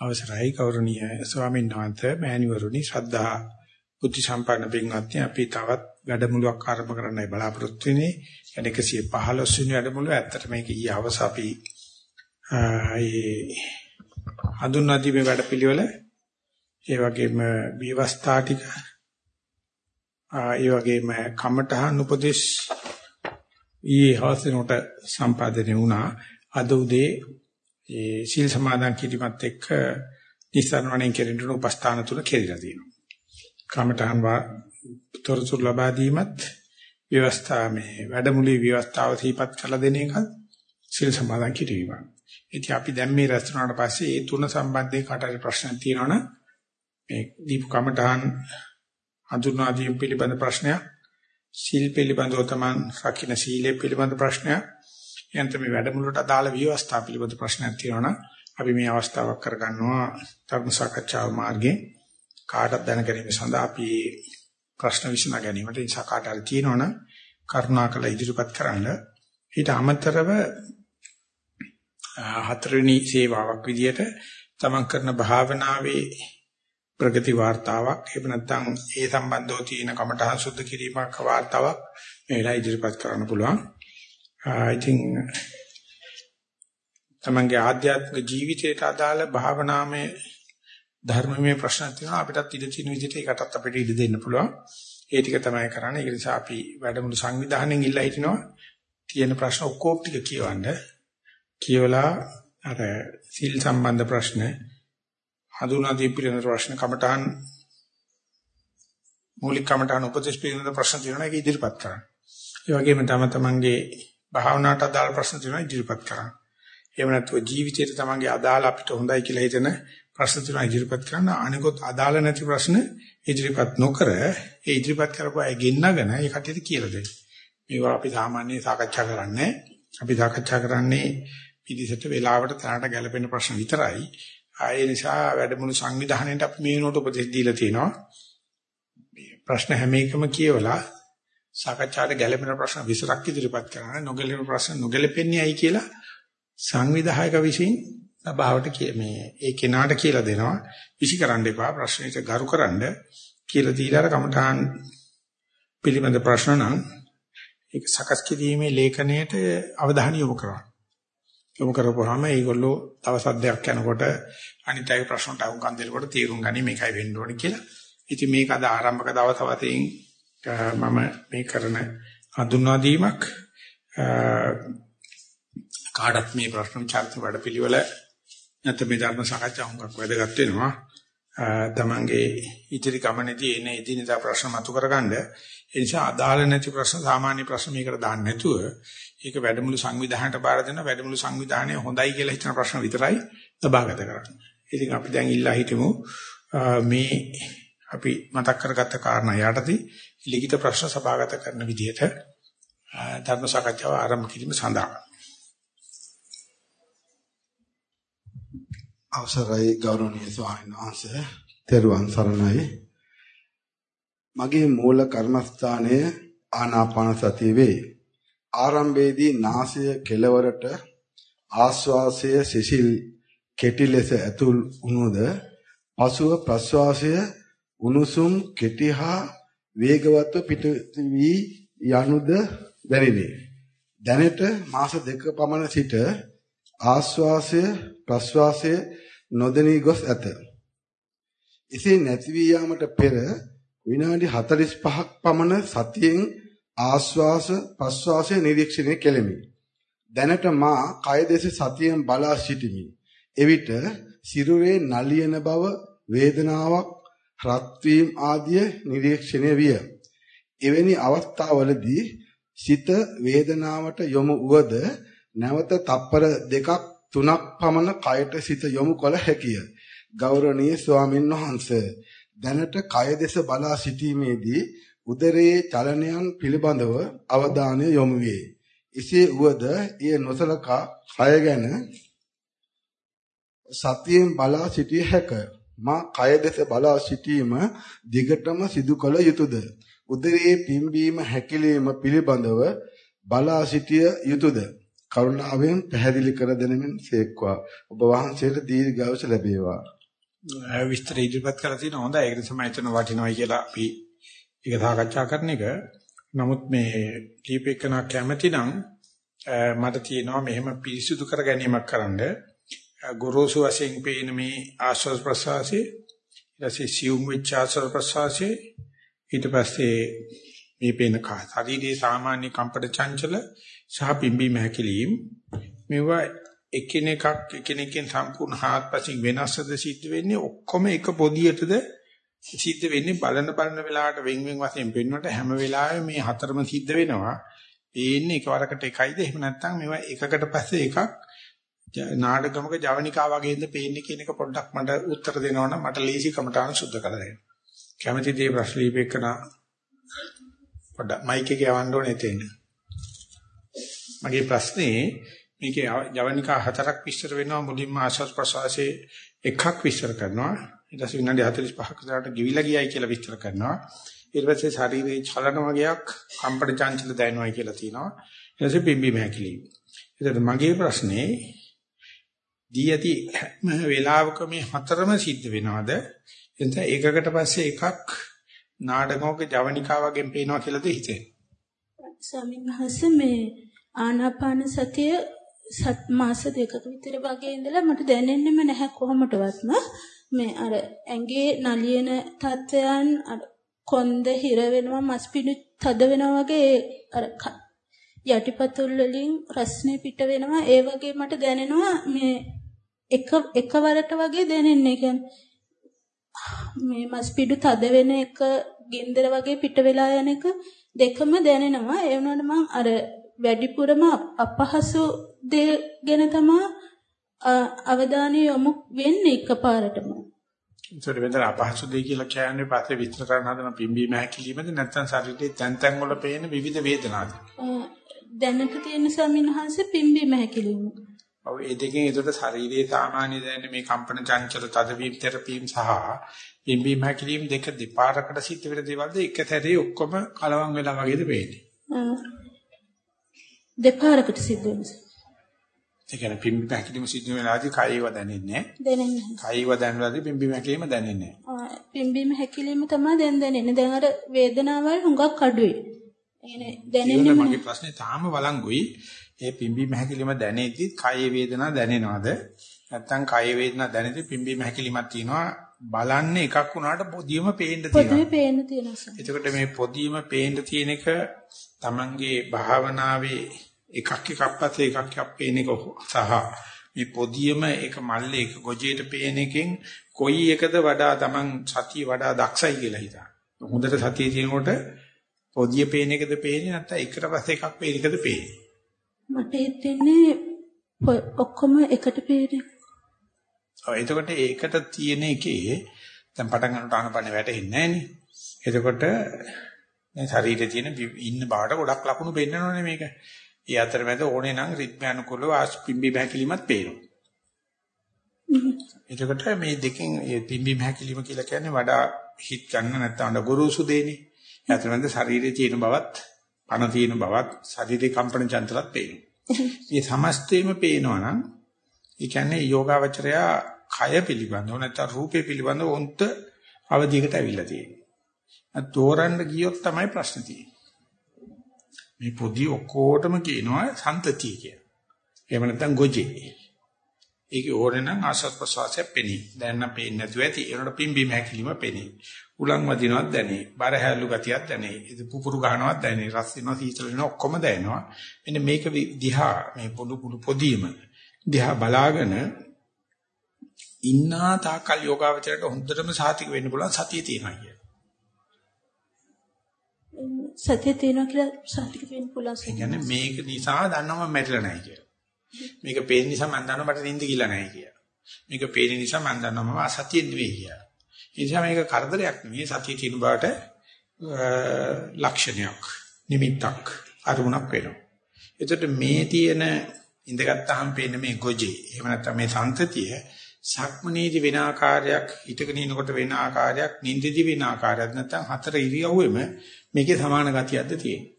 අවසරයි ගෞරවනීය ස්වාමීන් වහන්සේ මෑණිවරුනි ශ්‍රද්ධා බුද්ධ සම්පන්න පින්වත්නි අපි තවත් වැඩමුළුවක් ආරම්භ කරන්නයි බලාපොරොත්තු වෙන්නේ. 115 වෙනි වැඩමුළුව ඇත්තට මේක ඊයේ හවස අපි ඒ හඳුන්වාදී මේ වැඩපිළිවෙල ඒ වගේම විවස්ථා ටික ඒ වගේම කමඨහන් උපදේශ ඊයේ හවස නෝට සම්පාදනය වුණා. අද උදේ ඒ සීල් සමාදන් කිරීමත් එක්ක නිස්සාරණයෙන් කෙරෙන උපස්ථාන තුන කෙරිලා තියෙනවා. කමඨහන් වා තොරතුරු ලබා දීමත් ව්‍යවස්ථා මේ වැඩමුළුවේ ව්‍යවස්ථාව සිහිපත් කළ දෙන එක සීල් සමාදන් කිරීම. ඉතින් අපි දැන් මේ රැස්තුනාට පස්සේ ඒ තුන සම්බන්ධයෙන් කාටරි ප්‍රශ්න තියෙනවනම් මේ දීප කමඨහන් හඳුන්වා දීම පිළිබඳ ප්‍රශ්නයක් සීල් පිළිබඳව තමන් රකින්න සීලය පිළිබඳ ප්‍රශ්නයක් එයන්ට මේ වැඩමුළුවට අදාළ විවස්ථා පිළිබඳ ප්‍රශ්නයක් තියෙනවා අපි මේ අවස්ථාවක් කරගන්නවා ධර්ම සාකච්ඡාව මාර්ගයෙන් කාටත් දැන ගැනීම සඳහා අපි ප්‍රශ්න විසඳ ගැනීමට නිසා කාට හරි තියෙනවනම් කරුණාකර ඉදිරිපත් කරන්න ඊට අමතරව හතරවෙනි සේවාවක් විදියට තමන් කරන භාවනාවේ ප්‍රගති වාර්තාවක් එහෙම නැත්නම් ඒ සම්බන්ධව තියෙන කමඨහං සුද්ධ කිරීමක් වාර්තාවක් මේ වෙලාව ඉදිරිපත් කරන්න පුළුවන්. ඉතින් තමන්ගේ ආධ්‍යාත්මික ජීවිතයට අදාළ භාවනාමය ධර්මමය ප්‍රශ්න තියෙනවා අපිටත් ඉඩ තියෙන විදිහට ඒකටත් අපිට ඉඩ දෙන්න පුළුවන්. ඒ ටික තමයි කරන්නේ. ඒ නිසා අපි වැඩමුළු සංවිධානයෙන් ඉල්ලා හිටිනවා තියෙන ප්‍රශ්න ඔක්කොම ටික කියවන්න. කියවලා අර සිල් සම්බන්ධ ප්‍රශ්න හඳුනා දී පිළිවෙල ප්‍රශ්න කමඨාන් මූලික කමඨාන් උපදේශ පිළිවෙල ප්‍රශ්න තියෙනවා ඒක ඉදිරිපත් කරන්න. ඒ වගේම තම තමන්ගේ භාවනාවට අදාළ ප්‍රශ්න තියෙනවා ඉදිරිපත් කරන්න. එහෙම නැත්නම් ජීවිතයට තමන්ගේ අදාළ අපිට හොඳයි කියලා හිතන ප්‍රශ්න තියෙනවා ඉදිරිපත් කරන්න. අනිකොත් අදාළ නැති ප්‍රශ්න ඉදිරිපත් නොකර ඒ ඉදිරිපත් කරපු අය ගෙන්නගෙන ඒ කටියට කියලා දෙන්න. මේවා අපි සාමාන්‍යයෙන් සාකච්ඡා කරන්නේ. අපි සාකච්ඡා කරන්නේ පිළිසෙට වෙලාවට තැනට ගැලපෙන ප්‍රශ්න විතරයි. ඒ නිසා වැඩමුළු සංවිධානයේට අපි මේ වෙනකොට උපදෙස් දීලා තියෙනවා. ප්‍රශ්න හැම එකම කියවලා සාකච්ඡාට ගැළපෙන ප්‍රශ්න විසරක් ඉදිරිපත් කරනවා. නොගැලපෙන ප්‍රශ්න නොගැලපෙන්නේ ඇයි කියලා සංවිධායක විසින් සභාවට මේ ඒ කෙනාට කියලා දෙනවා. විසිකරන්න එපා ප්‍රශ්නෙට ගරුකරනද කියලා දීලා කමඨාන් පිළිබඳ ප්‍රශ්න නම් ඒක සකස් කිරීමේ ලේඛනයට අවධානය යොමු කරනවා. යොමු කරපුවාම ඒගොල්ලෝ දවස් අධ්‍යයක් යනකොට අනිත් අය ප්‍රශ්නට අහුම්කම් දෙනකොට තීරුම් ගනි මේකයි වෙන්න ඕනේ කියලා. ඉතින් මේක අද ආරම්භක දවස් වශයෙන් මම මේ කරන හඳුන්වා දීමක් කාටත් මේ ප්‍රශ්න විචාරත වැඩපිළිවෙල නැත්නම් මේ ධර්ම සාකච්ඡා හුඟක් වැදගත් වෙනවා. තමන්ගේ ඉදිරි ගමනේදී එන එදිනෙදා ප්‍රශ්න මතු කරගන්න. ඒ නිසා අදාළ නැති ප්‍රශ්න සාමාන්‍ය ප්‍රශ්න මේකට දාන්න නැතුව ඒක වැඩමුළු සංවිධානයට බාර දෙන වැඩමුළු සංවිධානය හොඳයි කියලා හිතන ප්‍රශ්න විතරයි සභාගත කරන්නේ. ඉතින් අපි දැන් ඉල්ලා හිටමු මේ අපි මතක් කරගත්ත කාරණා යටතේ ලිඛිත ප්‍රශ්න සභාගත කරන විදිහට ධර්ම සාකච්ඡාව ආරම්භ කිරීම සඳහා. අවසරයි ගෞරවනීය ස්වාමීන් වහන්සේ. තෙරුවන් සරණයි. මගේ මූල කර්මස්ථානය ආනාපාන සතිය වේ. ආරම්භයේදී නාසය කෙළවරට ආශ්වාසය සිසිල් කෙටි ලෙස ඇතුල් වුණොද පසුව ප්‍රශ්වාසය උණුසුම් කෙටි හා වේගවත්ව පිට වී යනුද දැනිනි. දැනට මාස දෙක පමණ සිට ආශ්වාසය ප්‍රශ්වාසය නොදැනී ගොස් ඇත. එසේ නැති වී යාමට පෙර විනාඩි 45ක් පමණ සතියෙන් ආශ්වාස ප්‍රශ්වාසය නිරීක්ෂණය කෙලෙමි. දැනට මා කය දෙස සතියෙන් බලා සිටිමි. එවිට සිරුරේ නලියන බව වේදනාවක් රත් වීම ආදිය නිරීක්ෂණය විය. එවැනි අවස්ථාවලදී සිත වේදනාවට යොමු වුවද නැවත තප්පර දෙකක් තුනක් පමණ කයට සිත යොමු කළ හැකිය. ගෞරවනීය ස්වාමින් වහන්සේ දැනට කය දෙස බලා සිටීමේදී උදරයේ චලනයන් පිළිබඳව අවධානය යොමු වේ. එසේ වුවද එය නොසලකා කය ගැන සතියෙන් බලා සිටිය හැකිය. මා කය දෙස බලා සිටීම දිගටම සිදු කළ යුතුයද? උදරයේ පිම්බීම හැකිලිම පිළිබඳව බලා සිටිය යුතුයද? කරුණාවෙන් පැහැදිලි කර දෙනෙමින් සේක්වා. ඔබ වහන්සේට දීර්ඝායුෂ ලැබේවා. විස්තර ඉදිරිපත් කරලා තියෙන හොඳයි. ඒක තමයි එතන වටිනවයි කියලා අපි ඒක සාකච්ඡා කරන එක. නමුත් මේ දීපේකන කැමැති නම් මට තියෙනවා මෙහෙම පිරිසුදු කර ගැනීමක් කරන්න. ගොරෝසු වශයෙන් පේන මේ ආශ්වාස ප්‍රශ්වාසයේ ඊටසේ සියුම් වෙච්ච ආශ්වාස ප්‍රශ්වාසයේ ඊට පස්සේ මේ පේන ශරීරයේ සාමාන්‍ය කම්පන චංචල සහ පිම්බීම හැකිලිම්. මේවා එකිනෙකක් එකිනෙකෙන් සම්පූර්ණ හාත්පසින් වෙනස්ද සිද්ධ වෙන්නේ ඔක්කොම එක පොදියටද සිද්ධ වෙන්නේ බලන බලන වෙලාවට වෙන් වෙන් වශයෙන් පෙන්වන්නට හැම වෙලාවෙම මේ හතරම සිද්ධ වෙනවා. පේන්නේ එකවරකට එකයිද? එහෙම නැත්නම් මේවා එකකට පස්සේ එකක් නාටකමක ජවනිකා වගේද පේන්නේ කියන එක පොඩ්ඩක් මට උත්තර දෙනවනම් මට ලීසි කමටහන් සුද්ධ කරලා දෙන්න. කැමැති දේ ප්‍රශ්න ලිපේකන පොඩ්ඩක් මයික් එක යවන්න ඕනේ තේන්න. මගේ ප්‍රශ්නේ මේකේ ජවනිකා හතරක් විස්තර වෙනවා මුලින්ම ආශ්වාස ප්‍රශ්වාසයේ එකක් විස්තර කරනවා. ඊට පස්සේ විනාඩි 45ක තරට ගිවිලා ගියයි කියලා විස්තර කරනවා. ඊට පස්සේ ශරීරයේ චලන වගේක් කම්පන චංචල දැනෙනවා කියලා තියෙනවා. ඊට පස්සේ පිම්බීම හැකිලිම. එතකොට මගේ ප්‍රශ්නේ දී ඇති හැම වෙලාවක මේ හතරම සිද්ධ වෙනවද? එතන එකකට පස්සේ එකක් නාටකමක ජවනිකා වගේ පේනවා කියලාද හිතෙන්නේ? ස්වාමීන් වහන්සේ මේ ආනාපාන සතිය සත් මාස දෙකක විතර වගේ ඉඳලා මට දැනෙන්නෙම නැහැ කොහොමදවත්ම මේ අර ඇඟේ නලියන තත්වයන් අර කොන්ද හිර වෙනවා මස් පිඩු තද වෙනවා වගේ අර යටිපතුල් වලින් රස්නේ පිට වෙනවා. ඒ වගේ මට දැනෙනවා මේ එක එකවරට වගේ දැනෙන්නේ කියන්නේ මේ මස් පිඩු තද වෙන එක ගින්දර වගේ පිට වෙලා යන එක දෙකම දැනෙනවා ඒ වුණාට මම අර වැඩිපුරම අපහසු දේ ගැන තමයි අවධානය යොමු වෙන්නේ එකපාරටම. ඒතර වෙනතර අපහසු දෙය කියලා කියන්නේ පස්සේ විස්තර කරන හදන පිම්බීම හැකිලිමද නැත්නම් ශරීරයේ තැන් තැන් වල පේන විවිධ වේදනාද? දැනට තියෙන සමින්හංශ පිම්බීම හැකිලිම. ඔව් ඒ දෙකෙන් ඒකට ශරීරයේ සාමාන්‍ය දැනෙන මේ කම්පන චංචල තදවීම තෙරපීම් සහ පිම්බීම හැකිලිම දෙක දෙපාරකට සිද්ධ වෙන දේවල්ද එක සැරේ ඔක්කොම කලවම් වෙලා වගේද පේන්නේ? දෙපාරකට සිද්ධ වෙනවා. ඒ කියන්නේ පිම්බි පැකිලිම සිද්ධ වෙලාදී කයව දැනෙන්නේ නැහැ. දැනෙන්නේ නැහැ. කයව දැනලාදී පිම්බි පැකිලිම දැනෙන්නේ නැහැ. පිම්බීම හැකිලිම තමයි දැන් දැනෙන්නේ. දැන් අර වේදනාවල් හුඟක් අඩුයි. එනේ දැනෙන්නේ මගේ ප්‍රශ්නේ තාම වළංගුයි. ඒ පිම්බීම හැකිලිම දැනෙද්දි කය වේදනා දැනෙනවද? නැත්නම් කය වේදනා දැනෙද්දි පිම්බීම හැකිලිමක් තියෙනවා. බලන්නේ එකක් වුණාට පොදියම පේන්න තියෙනවා. පොදියේ පේන්න තියෙනවා. එතකොට මේ පොදියම පේන්න තියෙන එක Tamange භාවනාවේ එකක් එකක් පස්සේ එකක් එකක් පේන එක සහ මේ පොදියම එක මල්ලේ එක ගොජේට පේන එකෙන් කොයි එකද වඩා Taman සතිය වඩා දක්ෂයි කියලා හිතා. හොඳට සතිය තියෙනකොට පොදිය පේන එකද පේන්නේ නැත්නම් එකට පස්සේ එකක් පේන එකද පේන්නේ? මට හිතෙන්නේ ඔක්කොම එකට පේන්නේ. ඔව් එතකොට ඒකට තියෙන එකේ දැන් පටන් ගන්නට ආනපන වැටෙන්නේ නැහැ නේ. එතකොට මේ ශරීරයේ තියෙන ඉන්න බාට ගොඩක් ලකුණු පෙන්නනෝනේ මේක. ඒ අතරමැද ඕනේ නම් රිද්ම අනුකූලව ආස්පිම්බි බහැකිලිමත් පේනවා. එතකොට මේ දෙකෙන් පිම්බි බහැකිලිම කියලා කියන්නේ වඩා හිත ගන්න නැත්නම් අඬ ගුරුසු දෙන්නේ. ඒ අතරමැද ශරීරයේ තියෙන බවත්, පණ තියෙන බවත්, ශරීරේ කම්පන චංචලත් පේනවා. මේ සමස්තයම පේනවා නම් ඒ කියන්නේ යෝගාවචරයා කය පිළිබඳව නැත්නම් රූපේ පිළිබඳව උන්ට අවධියකට ඇවිල්ලා තියෙනවා. තෝරන්න ගියොත් තමයි ප්‍රශ්න තියෙන්නේ. මේ පොඩි ඔක්කොටම කියනවා සන්තතිය කියලා. එහෙම නැත්නම් ගොජේ. ඒකේ ඕනේ නම් ආසත් ප්‍රසවාසය පෙනී. දැන් නම් පේන්නේ නැතුව ඇති. ඒනොට පිම්බීම හැකිලිම පෙනී. උලන් වදිනවත් දැනේ. බර හැලු ගතියක් දැනේ. ඉත පුපුරු ගන්නවත් දැනේ. රස් වෙනවා සීතල වෙනවා ඔක්කොම දැනෙනවා. මෙන්න මේක දිහා මේ පොඩු පොඩු පොදීම දිහා බලාගෙන ඉන්නා තාකල් යෝගාවචරයට හොඳටම සාතික වෙන්න පුළුවන් සතිය තියෙනවා කිය. සතිය තියෙනවා කියලා සාතික වෙන්න පුළුවන්. ඒ කියන්නේ මේක නිසා දන්නවම මැරිලා නැහැ කියලා. මේක පේන නිසා මම දන්නවා මට නිින්ද ගිලා නැහැ කියලා. මේක පේන නිසා මම දන්නවා මම අසතිය නෙවෙයි කියලා. ඒ නිසා මේක කරදරයක් නෙවෙයි සතිය තියෙන බාට ලක්ෂණයක් නිමිත්තක් අරුණක් වෙනවා. එතකොට මේ තියෙන ඉඳගත්තාම පේන මේ ගොජේ එහෙම නැත්නම් මේ සංතතිය සක්මනේදී වෙන ආකාරයක් හිටගෙන ඉනකොට වෙන ආකාරයක් නිින්දදී වෙන ආකාරයක් නැත්නම් හතර ඉරියව්වෙම මේකේ සමාන ගතියක්ද තියෙන්නේ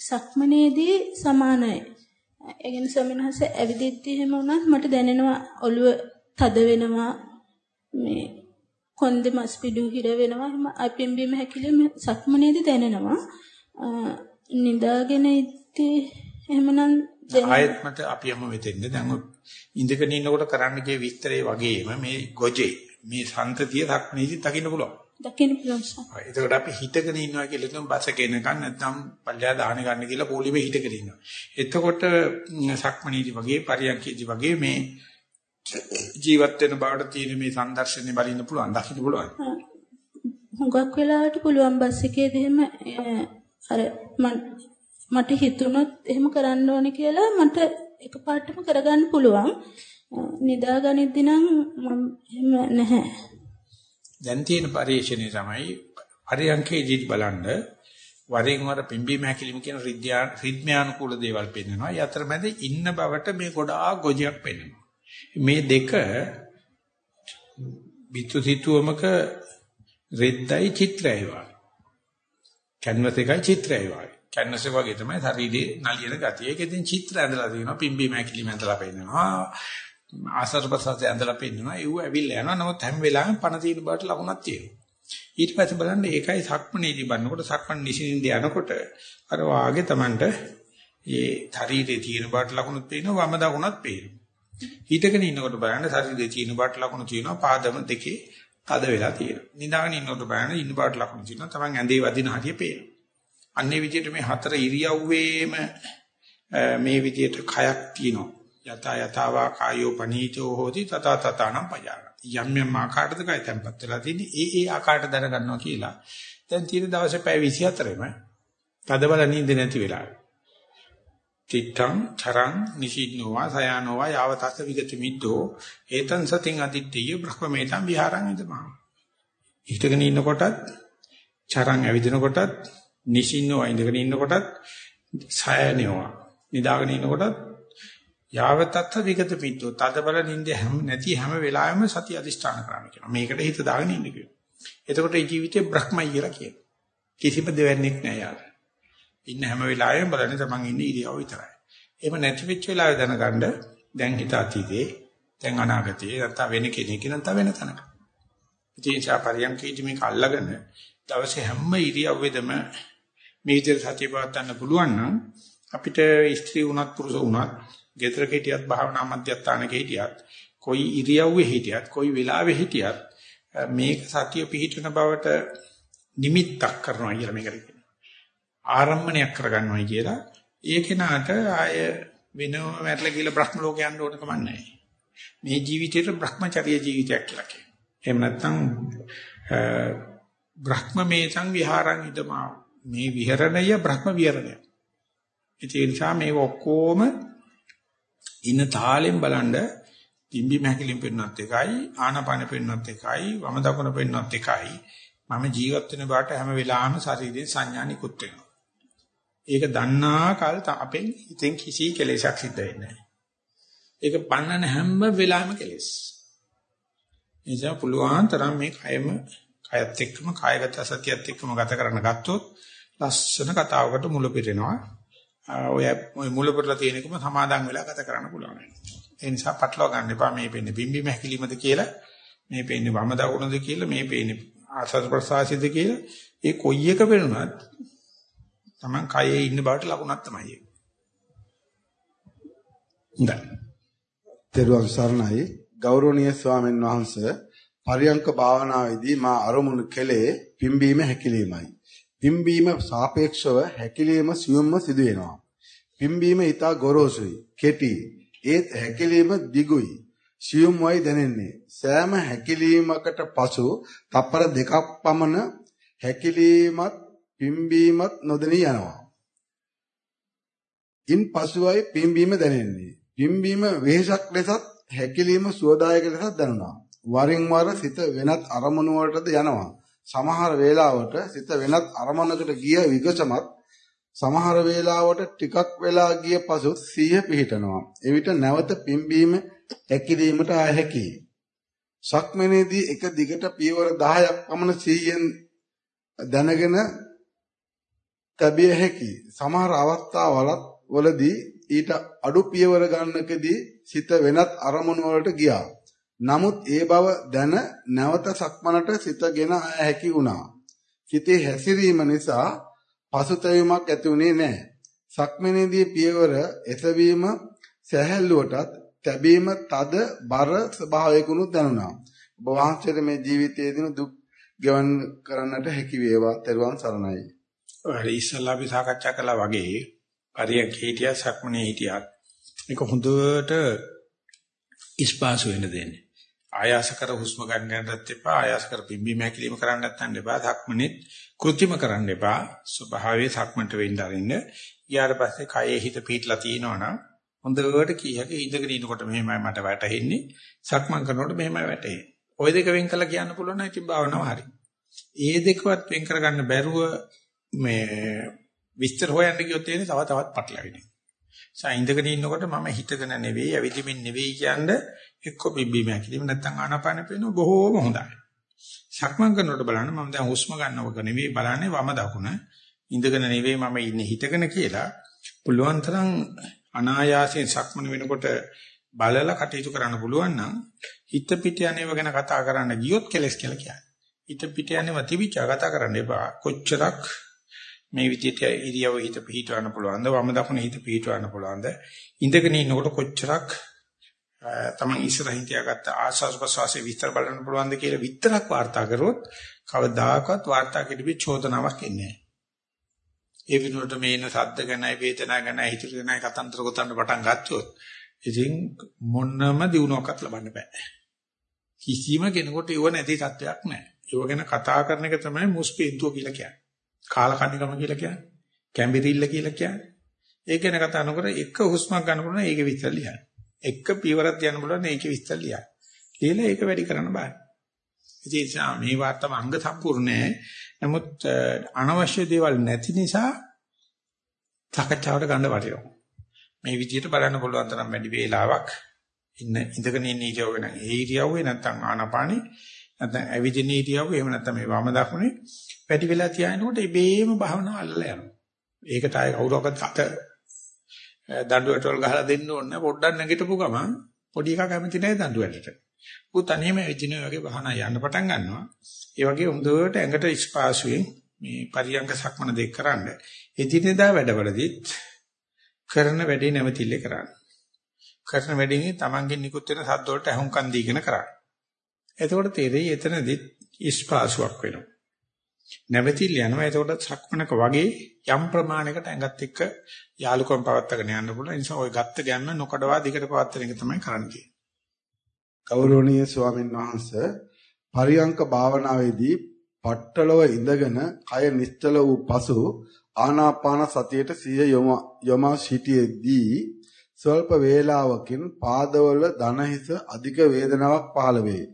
සක්මනේදී සමානයි ඒ කියන්නේ ස්වාමීන් වහන්සේ ඇවිදිද්දි එහෙම වුණත් මට දැනෙනවා ඔළුව තද වෙනවා මේ කොන්දේ මස් පිඩු හිර වෙනවා එහෙම අපින්බීම හැකිලිම සක්මනේදී දැනෙනවා නිදාගෙන ඉද්දී එහෙමනම් ආයෙත් මට අපි යමු මෙතෙන්ද දැන් ඉඳගෙන ඉන්නකොට කරන්න ගිය විස්තරේ වගේම මේ ගොජේ මේ සන්තතිය සක්මනේදී දකින්න පුළුවන් දකින්න පුළුවන් සර්. එතකොට අපි හිතගෙන ඉන්නවා කියලා තුන් බස කෙනකන් නැත්නම් පල්ලෙහා දාන ගන්න කියලා පොලිමේ හිතගෙන ඉන්නවා. එතකොට සක්මනීදි වගේ පරියන්කීදි වගේ මේ ජීවත් වෙන බවට තියෙන මේ සංදර්ශනේ බලන්න පුළුවන් දකින්න පුළුවන්. හුඟක් වෙලාවට පුළුවන් බස් එකේදී එහෙම අර මට හිතුණොත් එහෙම කරන්න ඕනේ කියලා මට එකපාරටම කරගන්න පුළුවන්. නිදාගනිද්දී නම් මම එහෙම නැහැ. දැන් තියෙන පරිශ්‍රණය තමයි පරියන්කේදී බලන්න වරින් වර පිම්බීම හැකිලිම කියන රිද්මයානුකූල දේවල් පෙන්වනවා. ඒ අතරමැද ඉන්න බවට මේ ගොඩාක් ගොජයක් පෙන්වනවා. මේ දෙක විතුසිතුවමක රෙද්දයි චිත්‍රයයි වගේ. කැන්වස් එකයි චිත්‍රයයි වගේ. කැන්වස් එක වගේ තමයි ශරීරයේ නලියන ගතිය. ඒකෙන් චිත්‍ර ඇඳලා තියෙනවා. පිම්බීම හැකිලිම ඇඳලා පෙන්වනවා. ආසර් ප්‍රසාරය ඇඳලා පෙන්නනවා. ඒව ඇවිල්ලා යනවා. නමුත් හැම වෙලාවෙම පණ තියෙන බාට ලකුණක් තියෙනවා. ඊට පස්සේ බලන්න ඒකයි සක්මනේදී බලනකොට සක්මන් නිසින්ද යනකොට අර වාගේ Tamanට මේ ශරීරයේ තියෙන බාට ලකුණුත් පේනවා වම දකුණත් පේනවා. හිටගෙන ඉන්නකොට බලන්න ශරීරයේ තියෙන බාට ලකුණු තියෙනවා පාදම දෙකේ තද වෙලා තියෙනවා. නිදාගෙන ඉන්නකොට බලන්න ඉන්න බාට ලකුණු තියෙනවා. Taman ඇඳේ වදින හරිය පේනවා. අන්නේ විදිහට මේ හතර ඉරියව්වේම මේ විදිහට කයක් තියෙනවා. යත යතාවා කායෝ පනීතෝ හෝති තත තතනම් පජාන යම් යම් ආකාරයකට කය තැම්පත් වෙලා තියෙන්නේ ඒ ඒ ආකාරයට දැනගන්නවා කියලා දැන් තියෙන දවසේ පැය 24ෙම තදබල නිින්ද නැති වෙලාව තිත්තං චරං නිසින්නෝවා සයනෝවා යාවතස්ස විගත මිද්දෝ ඒතං සතින් අදිට්ඨිය බ්‍රහ්මමේතං විහාරං ඉදමහා හිටගෙන ඉන්නකොටත් චරං ඇවිදිනකොටත් නිසින්නෝවා ඉඳගෙන ඉන්නකොටත් සයනෝවා නිදාගෙන ඉන්නකොටත් යාවතත්ත විගත පිට්ටෝ තද බල නින්ද හැම නැති හැම වෙලාවෙම සති අදිෂ්ඨාන කරන්න කියනවා. මේකට හිත දාගෙන ඉන්න කියනවා. එතකොට ඒ ජීවිතේ බ්‍රහ්මයි කියලා කියනවා. කිසිම දෙවන්නේක් නෑ යාර. ඉන්න හැම වෙලාවෙම බලන්නේ තමන් ඉන්නේ ඉරියව් විතරයි. එහෙම නැති වෙච්ච වෙලාවෙ දැනගන්න දැන් හිත අතීතේ, දැන් අනාගතේ, නැත්නම් වෙන කෙනෙක් නැත්නම් වෙන තැනක. ඉතින් ඡාපරියන්කේදී මේක අල්ලගෙන දවසේ හැම ඉරියව්වෙදම මේ විදිහට සතිය පවත්වන්න පුළුවන් නම් අපිට ස්ත්‍රී වුණත් පුරුෂ වුණත් ගෙදරක හිටියත් භාවනා මධ්‍යස්ථානක හිටියත් කොයි ඉරියව්වේ හිටියත් කොයි වෙලාවෙ හිටියත් මේක සතිය පිහිටන බවට නිමිත්තක් කරනවා කියලා මේකට කියනවා. ආරම්භණයක් කරගන්නවා කියලා ඒ කෙනාට ආය වෙනව මැරලා කියලා බ්‍රහ්ම ලෝක යන්න ඕන කමක් නැහැ. මේ ජීවිතේට බ්‍රහ්මචර්ය ජීවිතයක් කියලා කියනවා. එහෙම නැත්නම් බ්‍රහ්මමේසං විහාරං ඉදමා මේ විහරණය බ්‍රහ්ම විහරණය. ඒ නිසා මේ ඔක්කොම ඉන්න තාලෙන් බලන්න පිම්බි මහකිලින් පෙන්නත් එකයි ආනපාන පෙන්නත් එකයි වම දකුණ පෙන්නත් එකයි මම ජීවත් වෙන බාට හැම වෙලාවෙම ශරීරයෙන් සංඥා නිකුත් වෙනවා. ඒක දන්නා කාල අපෙන් ඉතින් කිසි කෙලෙසක් සිද්ධ වෙන්නේ නැහැ. ඒක පන්නන හැම වෙලාවෙම කෙලෙස්. එනිසා පුළුවන් තරම් මේ කයම කයත් එක්කම කායගත සතියත් එක්කම ගත කරන්න ගත්තොත් ලස්සන කතාවකට මුල පිරෙනවා. ඔය ඔය මුල පුරලා තියෙන එකම සමාදන් වෙලා ගත කරන්න පුළුවන්. ඒ නිසා පටලවා ගන්න එපා මේ පෙන්නේ බිම්බි මහකිලිමද කියලා මේ පෙන්නේ වම දකුණද කියලා මේ පෙන්නේ ආසස් ප්‍රසාසිත කියලා ඒ කොයි එක වෙනුනත් Taman කයේ ඉන්න බවට ලකුණක් තමයි ඒක. හොඳයි. තෙරුවන් සරණයි ගෞරවනීය ස්වාමීන් වහන්සේ පරියංක භාවනාවේදී මා අරමුණු කෙලේ පිම්බීම හැකිලීමයි. පිම්බීම සාපේක්ෂව හැකිලීම සියුම්ව සිදු වෙනවා. පිම්බීම ඊටා ගොරෝසුයි, කෙටි. ඒත් හැකිලීම දිගුයි. සියුම්වයි දැනෙන්නේ. සෑම හැකිලීමකට පසු තප්පර දෙකක් පමණ හැකිලීමත් පිම්බීමත් නොදැනී යනවා. ඉන් පසුවයි පිම්බීම දැනෙන්නේ. පිම්බීම වෙහසක් ලෙසත් හැකිලීම සුවදායක ලෙසත් දැනුණා. වරින් වර සිත වෙනත් අරමුණු වලටද යනවා. සමහර වේලාවට සිත වෙනත් අරමුණකට ගිය විගසමත් සමහර වේලාවට ටිකක් වෙලා ගිය පසු සිහිය පිහිටනවා. එවිට නැවත පිම්බීම හැකිලීමට ආ හැකියි. සක්මනේදී එක දිගට පියවර 10ක් පමණ සිහියෙන් දැනගෙන තැබිය හැකි. සමහර අවස්ථාවලත් වලදී ඊට අඩු පියවර ගන්නකදී සිත වෙනත් අරමුණු වලට ගියා. නමුත් ඒ බව දැන නැවත සක්මනට සිතගෙන හැකි වුණා. සිතේ හැසිරීම නිසා පසුතැවීමක් ඇති වුණේ නැහැ. සක්මනේදී පියවර එසවීම සැහැල්ලුවටත් තැබීම තද බර ස්වභාවයකුණු දැනුණා. ඔබ වහන්සේට මේ ජීවිතයේදී දුක් ගෙවන් කරන්නට හැකි වේවා. ත්වන් සරණයි. ඉස්සල්ලා අපි සාකච්ඡා කළා වගේ පරියන්ක හිටියත් සක්මනේ හිටියත් මේක හොඳට ඉස්පාසු වෙන්න දෙන්නේ. ආයාස කර හුස්ම ගන්න යන්නත් එපා, ආයාස කර පිම්බීම හැකිලිම කරන්න නැත්නම් එපා, සක්මනේ කෘත්‍රිම කරන්න එපා. ස්වභාවයේ සක්මන්ට වෙන්න අරින්න. ඊට පස්සේ කයේ හිත පිටලා තියෙනවනම් හොඳට කීයක ඉඳගෙන ඉනකොට මෙහෙමයි මට වැටහෙන්නේ. සක්මන් කරනකොට මෙහෙමයි වැටෙන්නේ. ওই දෙක වෙන් කළා කියන්න පුළුවන් නම් ඉතින් භාවනාව හරි. ඒ දෙකවත් වෙන් කරගන්න බැරුව මේ විස්තර හොයන්න ගියොත් එන්නේ තව තවත් පටලැවෙනවා සයින්දගෙන ඉන්නකොට මම හිතගෙන නෙවෙයි ඇවිදිමින් නෙවෙයි කියන්නේ එක්ක බිබ්බීම ඇකිලිම නැත්නම් ආනාපාන පේන බොහෝම හොඳයි. සක්මන් කරනකොට බලන්න මම දැන් හුස්ම ගන්නවක නෙවෙයි බලන්නේ වම දකුණ. ඉඳගෙන නෙවෙයි මම ඉන්නේ හිටගෙන කියලා පුළුවන් තරම් අනායාසයෙන් සක්මන වෙනකොට බලලා කටයුතු කරන්න පුළුවන් නම් හිත පිට යනේව ගැන කතා කරන්න ගියොත් කෙලස් කියලා කියන්නේ. හිත පිට යනේව තිබිච්ච කතා කරන්න එපා. කොච්චරක් මේ විදිහට ඉරියව හිත පිහිටවන්න පුළුවන්ද වම දකුණ හිත පිහිටවන්න පුළුවන්ද ඉඳගෙන ඉන්නකොට කොච්චරක් තමන් ඉස්සරහින් තියාගත්ත ආස්වාස් ප්‍රසවාසයේ විස්තර බලන්න පුළුවන්ද කියලා විතරක් වාර්තා කරොත් කවදාකවත් වාර්තා කිරීමේ චෝදනාවක් එන්නේ නැහැ. ඒ විනෝඩ මේන සද්ද ගැනයි වේදනා ගැනයි හිතුරු ගැනයි කතන්දර ගොතන්න පටන් ගත්තොත් ඉතින් මොන්නම දිනුවක්වත් ලබන්න බෑ. කිසිම කෙනෙකුට ඉව නැති තත්වයක් නැහැ. ඒව ගැන කතා කරන එක තමයි මුස්පීන්තුව කියලා කියන්නේ. කාලකන්නිකම කියලා කියන්නේ. කැම්බිරිල්ල කියලා කියන්නේ. ඒක ගැන කතා නොකර එක හුස්මක් ගන්නකොට ඒක විතර ලියන්න. එක පියවරක් යන්න බලන්න ඒකේ විස්තර ලියන්න. ලියලා ඒක වැඩි කරන්න බෑ. ඉතින් මේ වාර්තම අංග සම්පූර්ණ නැහැ. නමුත් අනවශ්‍ය දේවල් නැති නිසා සාකච්ඡාවට ගන්න වටිනවා. මේ විදිහට බලන්න පුළුවන් තරම් වැඩි වේලාවක් ඉන්න ඉඳගෙන ඉන්න ඉරියව්ව නම් ඒ ඉරියව්වේ නැත්තම් ආනාපානෙ නැත්තම් ඇවිදින ඉරියව්ව එහෙම නැත්තම් මේ වම දකුණේ වැඩි වෙලා තියානකොට ඉබේම භාවනාව අල්ලලා යනවා. ඒකට ආයේ කවුරක්වත් අත දඬුවට වල ගහලා දෙන්න ඕනේ පොඩ්ඩක් නැගිටපු ගමන් පොඩි එකා කැමති නැහැ දඬුවටට. ඌ තනියම එදින වගේ වහන යන්න පටන් ගන්නවා. ඒ වගේ හොඳට ඇඟට ස්පාසුවෙන් මේ පරියංග සක්මන දෙක කරන්න. එදිනෙදා වැඩවලදීත් කරන වැඩේ නැවතිල්ල කරන්න. කරන වැඩේ තමන්ගෙන් නිකුත් වෙන සද්ද වලට අහුම්කම් දීගෙන කරන්න. එතකොට තේරෙයි එතනදිත් ස්පාසුවක් වෙනවා. නැවතිල් යනවා. එතකොට සක්මනක වගේ යම් ප්‍රමාණයකට ඇඟත් එක්ක යාලුකම් පවත්වාගෙන යන්න පුළුවන්. ඒ නිසා ওই ගත්ත ගැම්ම නොකඩවා දිගට පවත්වන එක තමයි කරන්නේ. ගෞරවනීය ස්වාමීන් වහන්සේ පරියංක භාවනාවේදී පට්ටලව ඉඳගෙන කය නිශ්චල වූ පසු ආනාපාන සතියට සිය යොමා සිටියේදී ස්වල්ප වේලාවකින් පාදවල දන හිස අධික වේදනාවක් පහළ වේ.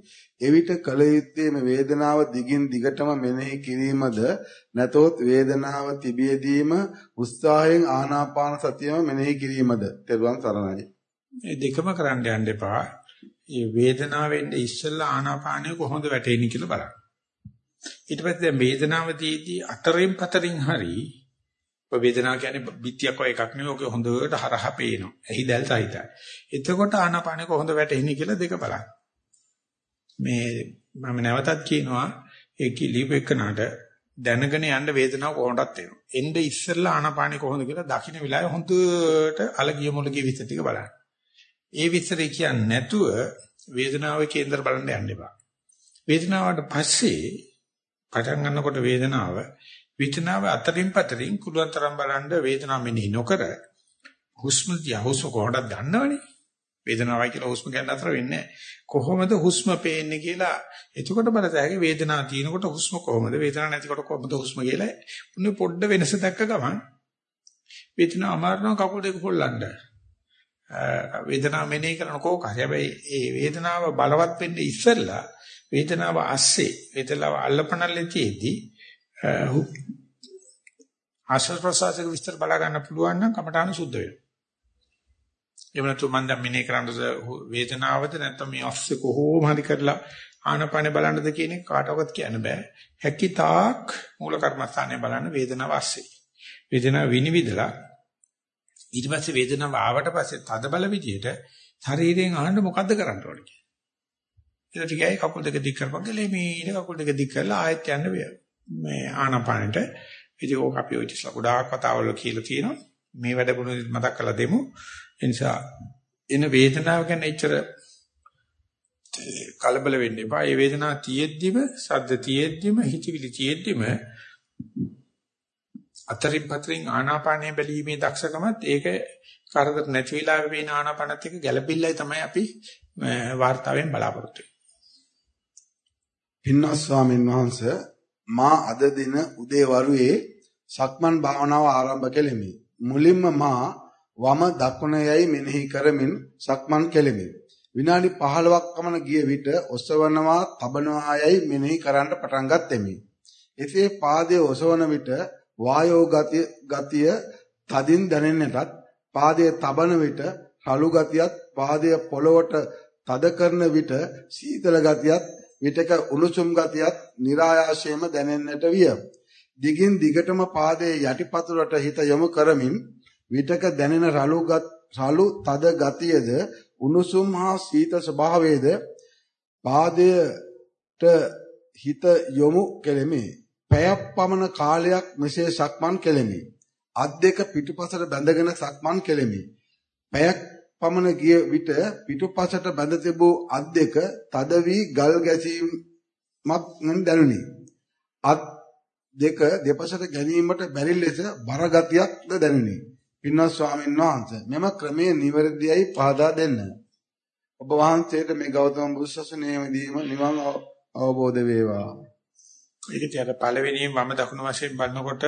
එවිට කල යුත්තේ මේ වේදනාව දිගින් දිගටම මෙනෙහි කිරීමද නැතොත් වේදනාව තිබියදීම උත්සාහයෙන් ආනාපාන සතියම මෙනෙහි කිරීමද? තෙරුවන් සරණයි. මේ දෙකම කරන්න යන්න එපා. මේ වේදනාවෙන් ඉස්සෙල්ලා ආනාපානය කොහොමද වැටෙන්නේ කියලා බලන්න. ඊට පස්සේ දැන් වේදනාවදීදී අතරින් පතරින් හරි වේදනාව කියන්නේ පිටියක් වගේ එකක් නෙවෙයි ඔක හොඳට හරහා පේනවා. එහි දැල් සහිතයි. එතකොට ආනාපානය කොහොමද වැටෙන්නේ කියලා දෙක බලන්න. මේ මම නැවතත් කියනවා ඒ කිලිප එක්කනට දැනගෙන යන්න වේදනාව කොහොමදත් එනවා. එnde ඉස්සෙල්ලා ආනාපානෙ කොහොමද කියලා දකින්න වෙලාවේ හොඳට අලගිය මුලගේ විස්තර ටික බලන්න. ඒ විස්තරය කියන්නේ නැතුව වේදනාවේ කේන්දර බලන්න යන්න එපා. වේදනාවට පස්සේ පටන් ගන්නකොට වේදනාව වේදනාව අතරින් පතරින් කුලුවතරම් බලන්න වේදනාව මෙනෙහි නොකර හුස්ම දිහා හුස්ම කොහොමද දන්නවනේ වේදනාවයි කියලා හුස්ම ගන්න අතර වෙන්නේ කොහොමද හුස්ම පේන්නේ කියලා? එතකොට බලතැගේ වේදනාව තියෙනකොට හුස්ම කොහොමද? වේදනාවක් නැතිකොට කොහොමද හුස්ම කියලා. උන්නේ පොඩ්ඩ වෙනස දැක්ක ගමන් වේදනාව අමාරුම කකුල් දෙක හොල්ලන්න. වේදනාව මෙනෙහි කරන කෝක හැබැයි ඒ වේදනාව බලවත් වෙන්නේ ඉස්සෙල්ලා වේදනාව ASCII වේදනාව අල්ලපනල්ලේදී ආශ්වාස ප්‍රශ්වාසයක විස්තර බලා ගන්න පුළුවන් නම් කමඨාන සුද්ධ වෙනවා. එහෙම නැතු මම දැන් මිනේ කරන්නද වේදනාවද නැත්නම් මේ අස්සේ කොහොම හරි කරලා ආනපනේ බලන්නද කියන එක කාටවත් කියන්න බෑ. හැකිතාක් මූල කර්මස්ථානය බලන්න වේදනාව අස්සේ. වේදනාව විනිවිදලා ඊට පස්සේ වේදනාව ආවට පස්සේ තද බල විදියට ශරීරයෙන් අහන්න මොකද්ද කරන්න ඕනේ කියලා. ඊට ටිකයි කකුල් දෙක දික් කරපන් කියලා මේ ඊට කකුල් දෙක දික් කරලා ආයෙත් යන්න මේ ආනාපානෙට ඉතින් ඕක අපි ඔය ඉතිස්ලා ගොඩාක් කතාවල කියලා තියෙනවා. මේ වැඩ ගුණ මතක් කරලා දෙමු. එනිසා එන වේදනාව ගැන එච්චර කලබල වෙන්න එපා. ඒ වේදනාව තියෙද්දිම, සද්ද තියෙද්දිම, හිතවිලි තියෙද්දිම අතරින් පතරින් ආනාපානය බැලීමේ දක්ෂකමත් ඒක කරදර නැති වෙලාවෙ වෙන ආනාපානත් එක්ක ගැළපෙILLයි තමයි අපි වார்த்தාවෙන් බලාපොරොත්තු වෙන්නේ. ස්වාමීන් වහන්සේ මා අද දින උදේ වරුවේ සක්මන් භාවනාව ආරම්භ කෙලෙමි. මුලින්ම මා වම දකුණ යයි මෙනෙහි කරමින් සක්මන් කෙලිමි. විනාඩි 15ක් පමණ ගිය විට ඔසවනවා, තබනවා යයි මෙනෙහි කරන්න පටන් ගත්ෙමි. එසේ පාදයේ ඔසවන විට වායෝ ගතිය ගතිය තදින් දැනෙන්නටත් පාදයේ තබන විට රළු ගතියත් පාදයේ පොළවට තද කරන විට සීතල ගතියත් විටක උණුසුම් ගතියත් નિરાයාසයෙන්ම දැනෙන්නට විය. දිගින් දිගටම පාදයේ යටිපතුලට හිත යොමු කරමින් විටක දැනෙන රළු රළු තද ගතියද උණුසුම් හා සීත ස්වභාවයේද පාදයට හිත යොමු කෙලෙමි. පැයක් පමණ කාලයක් මෙසේ සක්මන් කෙලෙමි. අත් දෙක පිටුපසට බැඳගෙන සක්මන් කෙලෙමි. පැයක් පමණ ගිය විට පිටුපසට බැඳ තිබූ අත් දෙක තද වී ගල් ගැසීමක් මෙන් දැනුනි. අත් දෙක දෙපසට ගැනීමට බැරි ලෙස බර ගතියක්ද දැනුනි. පින්වත් ස්වාමීන් වහන්සේ මෙම ක්‍රමයේ නිවැරදියයි පහදා දෙන්න. ඔබ වහන්සේට මේ ගෞතම බුදු සසුනේමදීම නිවන් අවබෝධ වේවා. ඒක තියර පළවෙනියෙන් වම දකුණු වශයෙන් බලනකොට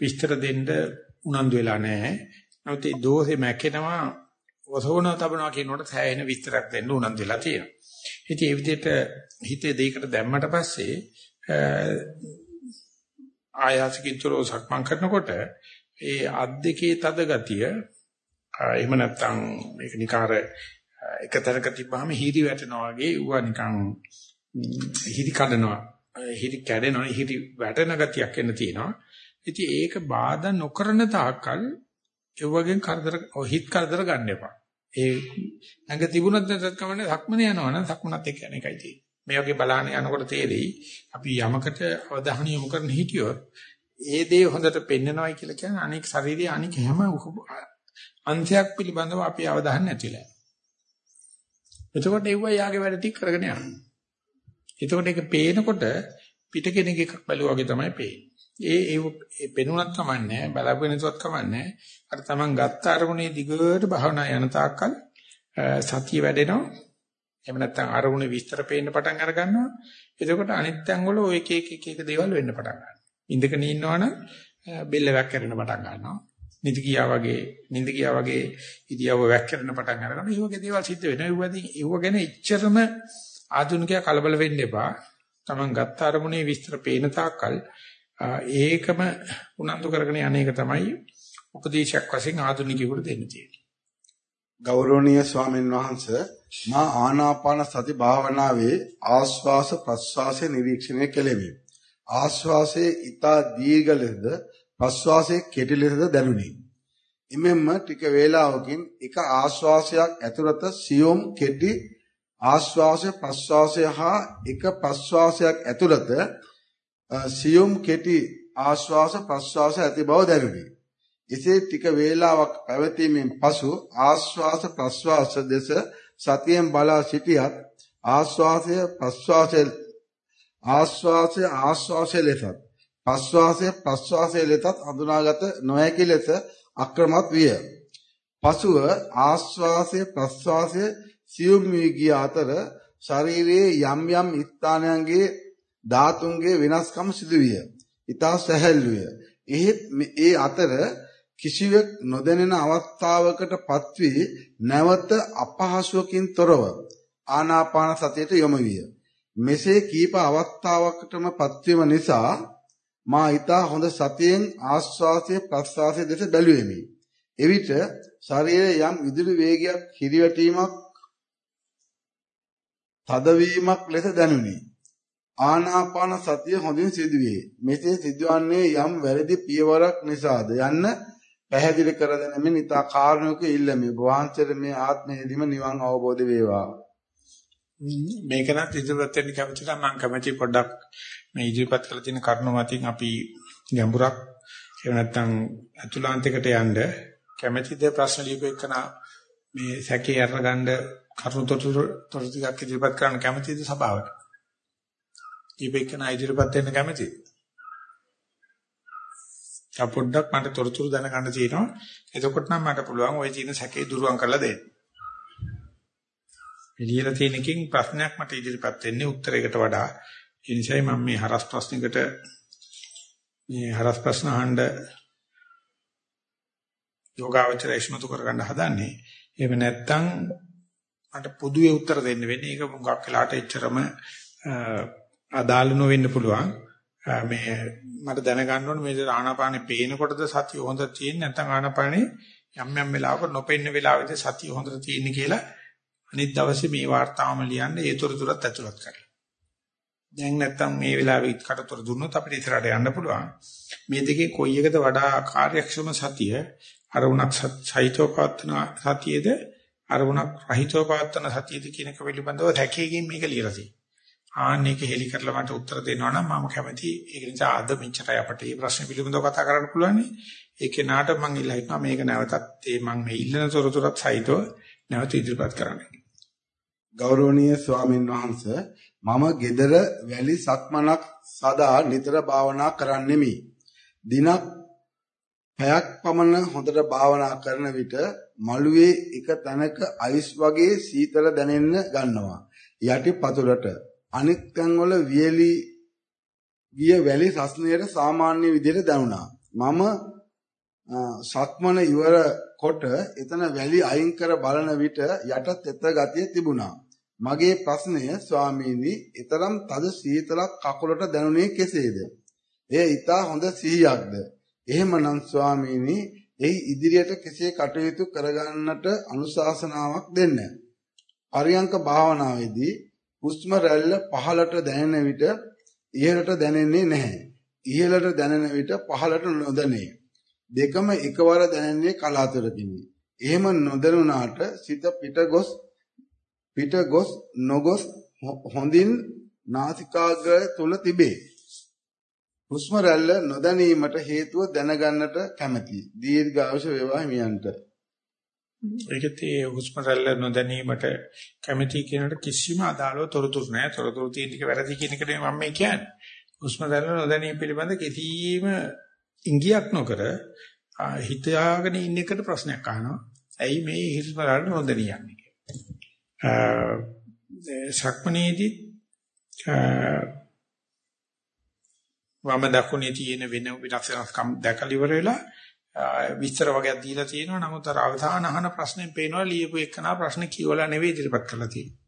විස්තර දෙන්න උනන්දු වෙලා නැහැ. නමුත් ඒ දෝෂේ මැකෙනවා ඔසවන තබනවා කියනකොට සෑහෙන විස්තරයක් දෙන්න උනන්දු වෙලා තියෙනවා. ඉතින් ඒ විදිහට හිතේ දෙයකට දැම්මට පස්සේ ආයාසකින්තරෝ සක්මන් කරනකොට ඒ අත් දෙකේ තද ගතිය එහෙම නැත්නම් මේක නිකාර එක තැනක තිබ්බහම හිරි වැටෙනවා වගේ ඌවා නිකන් හිරි කඩනවා හිරි කැඩෙනවා හිරි වැටෙන ගතියක් එන්න තියෙනවා. ඉතින් ඒක බාධා නොකරන තාක්කල් ඒ වගේ කරදර හිත කරදර ගන්න එපා. ඒ නැඟ තිබුණත් නැත්නම් කමන්නේ සක්මන යනවා නම් සක්මනත් එක්ක යන එකයි තියෙන්නේ. මේ වගේ බලාන යනකොට තේරෙයි අපි යමකට අවධානය යොමු කරන හිටියොත් ඒ දේ හොඳට පෙන්නනවායි කියලා කියන්නේ අනෙක් ශරීරයේ අනෙක් හැම අංශයක් පිළිබඳව අපි අවධානය නැතිලා. එතකොට ඒව යාගේ වැඩ ටික කරගෙන යනවා. එතකොට ඒක පේනකොට පිට කෙනෙක් එකක් බැලුවා වගේ තමයි පේන්නේ. ඒ ඒ පෙනුනක් කමන්නේ බලාපෙන ඉස්සත් කමන්නේ අර තමන් ගත්ත අරමුණේ දිගට භවනා යන තාක්කල් සතිය වැඩෙනවා එහෙම නැත්නම් අරමුණේ විස්තර පේන්න පටන් අර ගන්නවා එතකොට අනිත් තැන් වල ඔය එක එක එක එක දේවල් වෙන්න පටන් ගන්නවා ඉඳගෙන ඉන්නවනම් බෙල්ල වැක්කෙරෙන පටන් ගන්නවා නිදි ගියා වගේ නිදි ගියා වගේ ඉදියව වැක්කෙරෙන පටන් අරගන්න ඒ වගේ දේවල් සිද්ධ වෙනවා ඒව ගැන එච්චරම ආධුනිකයා කලබල වෙන්න එපා. Taman ගත්ත අරමුණේ විස්තර පේන තාක්කල් ඒකම උනන්දු කරගෙන යන එක තමයි උපදේශයක් වශයෙන් ආධුනිකයෙකුට දෙන්න තියෙන්නේ. ගෞරවනීය ස්වාමීන් වහන්ස මා ආනාපාන සති භාවනාවේ ආස්වාස ප්‍රස්වාසයේ නිරීක්ෂණය කෙලෙමි. ආස්වාසයේ ඊතා දීර්ඝ ලෙසද ප්‍රස්වාසයේ කෙටි ලෙසද දැනුනි. ඉමෙම්ම ටික වේලාවකින් එක ආස්වාසයක් ඇතුළත සියොම් කෙටි ආශ්වාසය ප්‍රශ්වාසය හා එක ප්‍රශ්වාසයක් ඇතුළත සියුම් කෙටි ආශ්වාස ප්‍රශ්වාස ඇති බව දැනුනි. එසේ ටික වේලාවක් පැවතීමෙන් පසු ආශ්වාස ප්‍රශ්වාස දෙස සතියෙන් බලා සිටියත් ආශ්වාසය ප්‍රශ්වාසය ආශ්වාසය ආශ්වාසය ලෙසත් ප්‍රශ්වාසය ප්‍රශ්වාසය ලෙසත් හඳුනාගත නොහැකි ලෙස අක්‍රමත් විය. පසුව ආශ්වාසය ප්‍රශ්වාසය සියුම් වී ගිය අතර ශරීරයේ යම් යම් ස්ථානයන්ගේ ධාතුන්ගේ වෙනස්කම් සිදුවිය. ඊතා සැහැල්ලුය. එහෙත් ඒ අතර කිසිවෙක් නොදැනෙන අවස්ථාවකට පත්වී නැවත අපහසුවකින් තොරව ආනාපාන සතියට යොමු විය. මෙසේ කීප අවස්ථාවකටම පත්වීම නිසා මා ඊතා හොඳ සතියෙන් ආස්වාසය ප්‍රස්වාසය දෙස බැලුවෙමි. එවිට ශරීරයේ යම් විදුලි වේගයක් හිරිවැටීමක් තදවීමක් ලෙස දැනුනි. ආනාපාන සතිය හොඳින් සිදුවේ. මෙසේ සිදුවන්නේ යම් වැරදි පියවරක් නිසාද යන්න පැහැදිලි කර දෙනෙමින් ඊට කාරණයක ඉල්ලමි. වහන්සේට මේ ආත්මයේදීම නිවන් අවබෝධ වේවා. මේක නම් ඉදිරියට වෙන්න කැමති නම් මම කැමති පොඩ්ඩක් මේ ඉදිරිපත් කරලා තියෙන කරුණු මතින් අපි ගැඹුරක් එහෙම නැත්නම් අතුලාන්තයකට යන්න කැමැතිද ප්‍රශ්න ලියපෙකන මේ සැකේ අරගන්න කරුණු තොරතුරු තොරතුරු ටිකක් ඉදිරිපත් කරන්න කැමැතිද සභාවට? ලියපෙකන ඉදිරිපත් වෙන්න කැමැතිද? තා පොඩ්ඩක් මට තොරතුරු දැනගන්න තියෙනවා. එතකොට නම් මට පුළුවන් ওই තියෙන සැකේ දුරුවන් කරලා දෙන්න. එළියලා තියෙන එකකින් ප්‍රශ්නයක් මට ඉදිරිපත් වෙන්නේ උත්තරයකට වඩා. ඒ නිසායි මම මේ හරස් ප්‍රශ්නයකට මේ හරස් ප්‍රශ්න අහන්න යෝගාවචර ඉස්මතු කරගන්න හදන්නේ. එහෙම නැත්නම් මට පොදුවේ උත්තර දෙන්න වෙන්නේ. ඒක මුගක් වෙලාට එච්චරම අදාළ නොවෙන්න පුළුවන්. මේ මට දැනගන්න ඕනේ මේ ආනාපානෙ පේනකොටද සතිය හොඳ තියෙන්නේ නැත්නම් ආනාපානෙ යම් යම් වෙලාවක නොපෙන්න වෙලාවෙද සතිය හොඳට තියෙන්නේ කියලා අනිත් දවසේ මේ වார்த்தාවම ලියන්න ඒතරතුරත් ඇතුළත් කරලා. දැන් නැත්තම් මේ වෙලාවේ කටතොර දුන්නොත් අපිට ඉස්සරහට යන්න පුළුවන්. මේ දෙකේ කොයි එකද වඩා කාර්යක්ෂම සතිය අරුණක් සහිතව පවත්වන සතියේද අරුණක් රහිතව පවත්වන සතියේද කියන එක පිළිබඳව හැකේකින් මේක ලියලා තියෙනවා. ආන්න එක හෙලි කරලා මට උත්තර දෙනවා නම් මම කැමතියි. ඒක නිසා අද මෙච්චරයි අපිට මේ ප්‍රශ්න පිළිබඳව කතා කරන්න පුළුවන්. ඒ කෙනාට මම ඉල්ලා හිටනවා මේක නැවතත් මේ මම මේ ඉල්ලන තොරතුරත් සහිතව නැවත ඉදිරිපත් කරන්න. ගෞරවනීය ස්වාමින් වහන්සේ මම gedara වැලි සක්මනක් සදා නිතර භාවනා කරන්නෙමි. දිනක් පැයක් පමණ හොඳට භාවනා කරන විට මළුවේ එක තැනක අයිස් වගේ සීතල දැනෙන්න ගන්නවා. යටි පතුලට අනිත් තැන්වල වියලි ගිය වැලි රස්නයට සාමාන්‍ය විදිහට දැනුණා. මම සක්මන ඉවර කොට එතන වැලි අයින් කර බලන විට යට තෙත ගතිය තිබුණා. මගේ ප්‍රශ්නය ස්වාමීනි, ඊතරම් තද සීතලක් කකුලට දැනුනේ කෙසේද? එය ඊටා හොඳ සිහියක්ද? එහෙමනම් ස්වාමීනි, එහි ඉදිරියට කෙසේ කටයුතු කරගන්නට අනුශාසනාවක් දෙන්න. පරියංක භාවනාවේදී හුස්ම රැල්ල පහළට දැනෙන විට ඉහළට දැනෙන්නේ නැහැ. ඉහළට දැනෙන විට පහළට නොදැනේ. දෙකම එකවර දැනෙන්නේ කලාතුරකිනි. එහෙම නොදැනුණාට සිත පිට ගොස් පිට ගොස් නොගොස් හොඳින් නාසිකාග්‍රය තුල තිබේ. හුස්ම රැල්ල නොදැනීමට හේතුව දැනගන්නට කැමැති. දීර්ඝායුෂ වේවා හිමියන්ට. ඒකත් ඒ හුස්ම රැල්ල නොදැනීමට කැමැති කියනට කිසිම අදාළව තොරතුරු නැහැ. තොරතුරු තියෙන ටික වැරදි කියන එකට මම මේ කියන්නේ. හුස්ම රැල්ල නොදැනීම පිළිබඳ කිසිම ඉංගියක් නොකර හිතාගෙන ඉන්න එකට ප්‍රශ්නයක් අහනවා. ඇයි මේ හුස්ම රැල්ල නොදැනියන්නේ? සක්මනේදී වම දකුණේ තියෙන වෙන විලක්ෂණකම් දැකලා ඉවර වෙලා විස්තර වගේක් දීලා තියෙනවා නමුත් අර අවධාන අහන ප්‍රශ්නේ පේනවා ලියපු එකනා ප්‍රශ්න කියවලා නෙවෙයි ඉදිරිපත් කරලා තියෙන්නේ.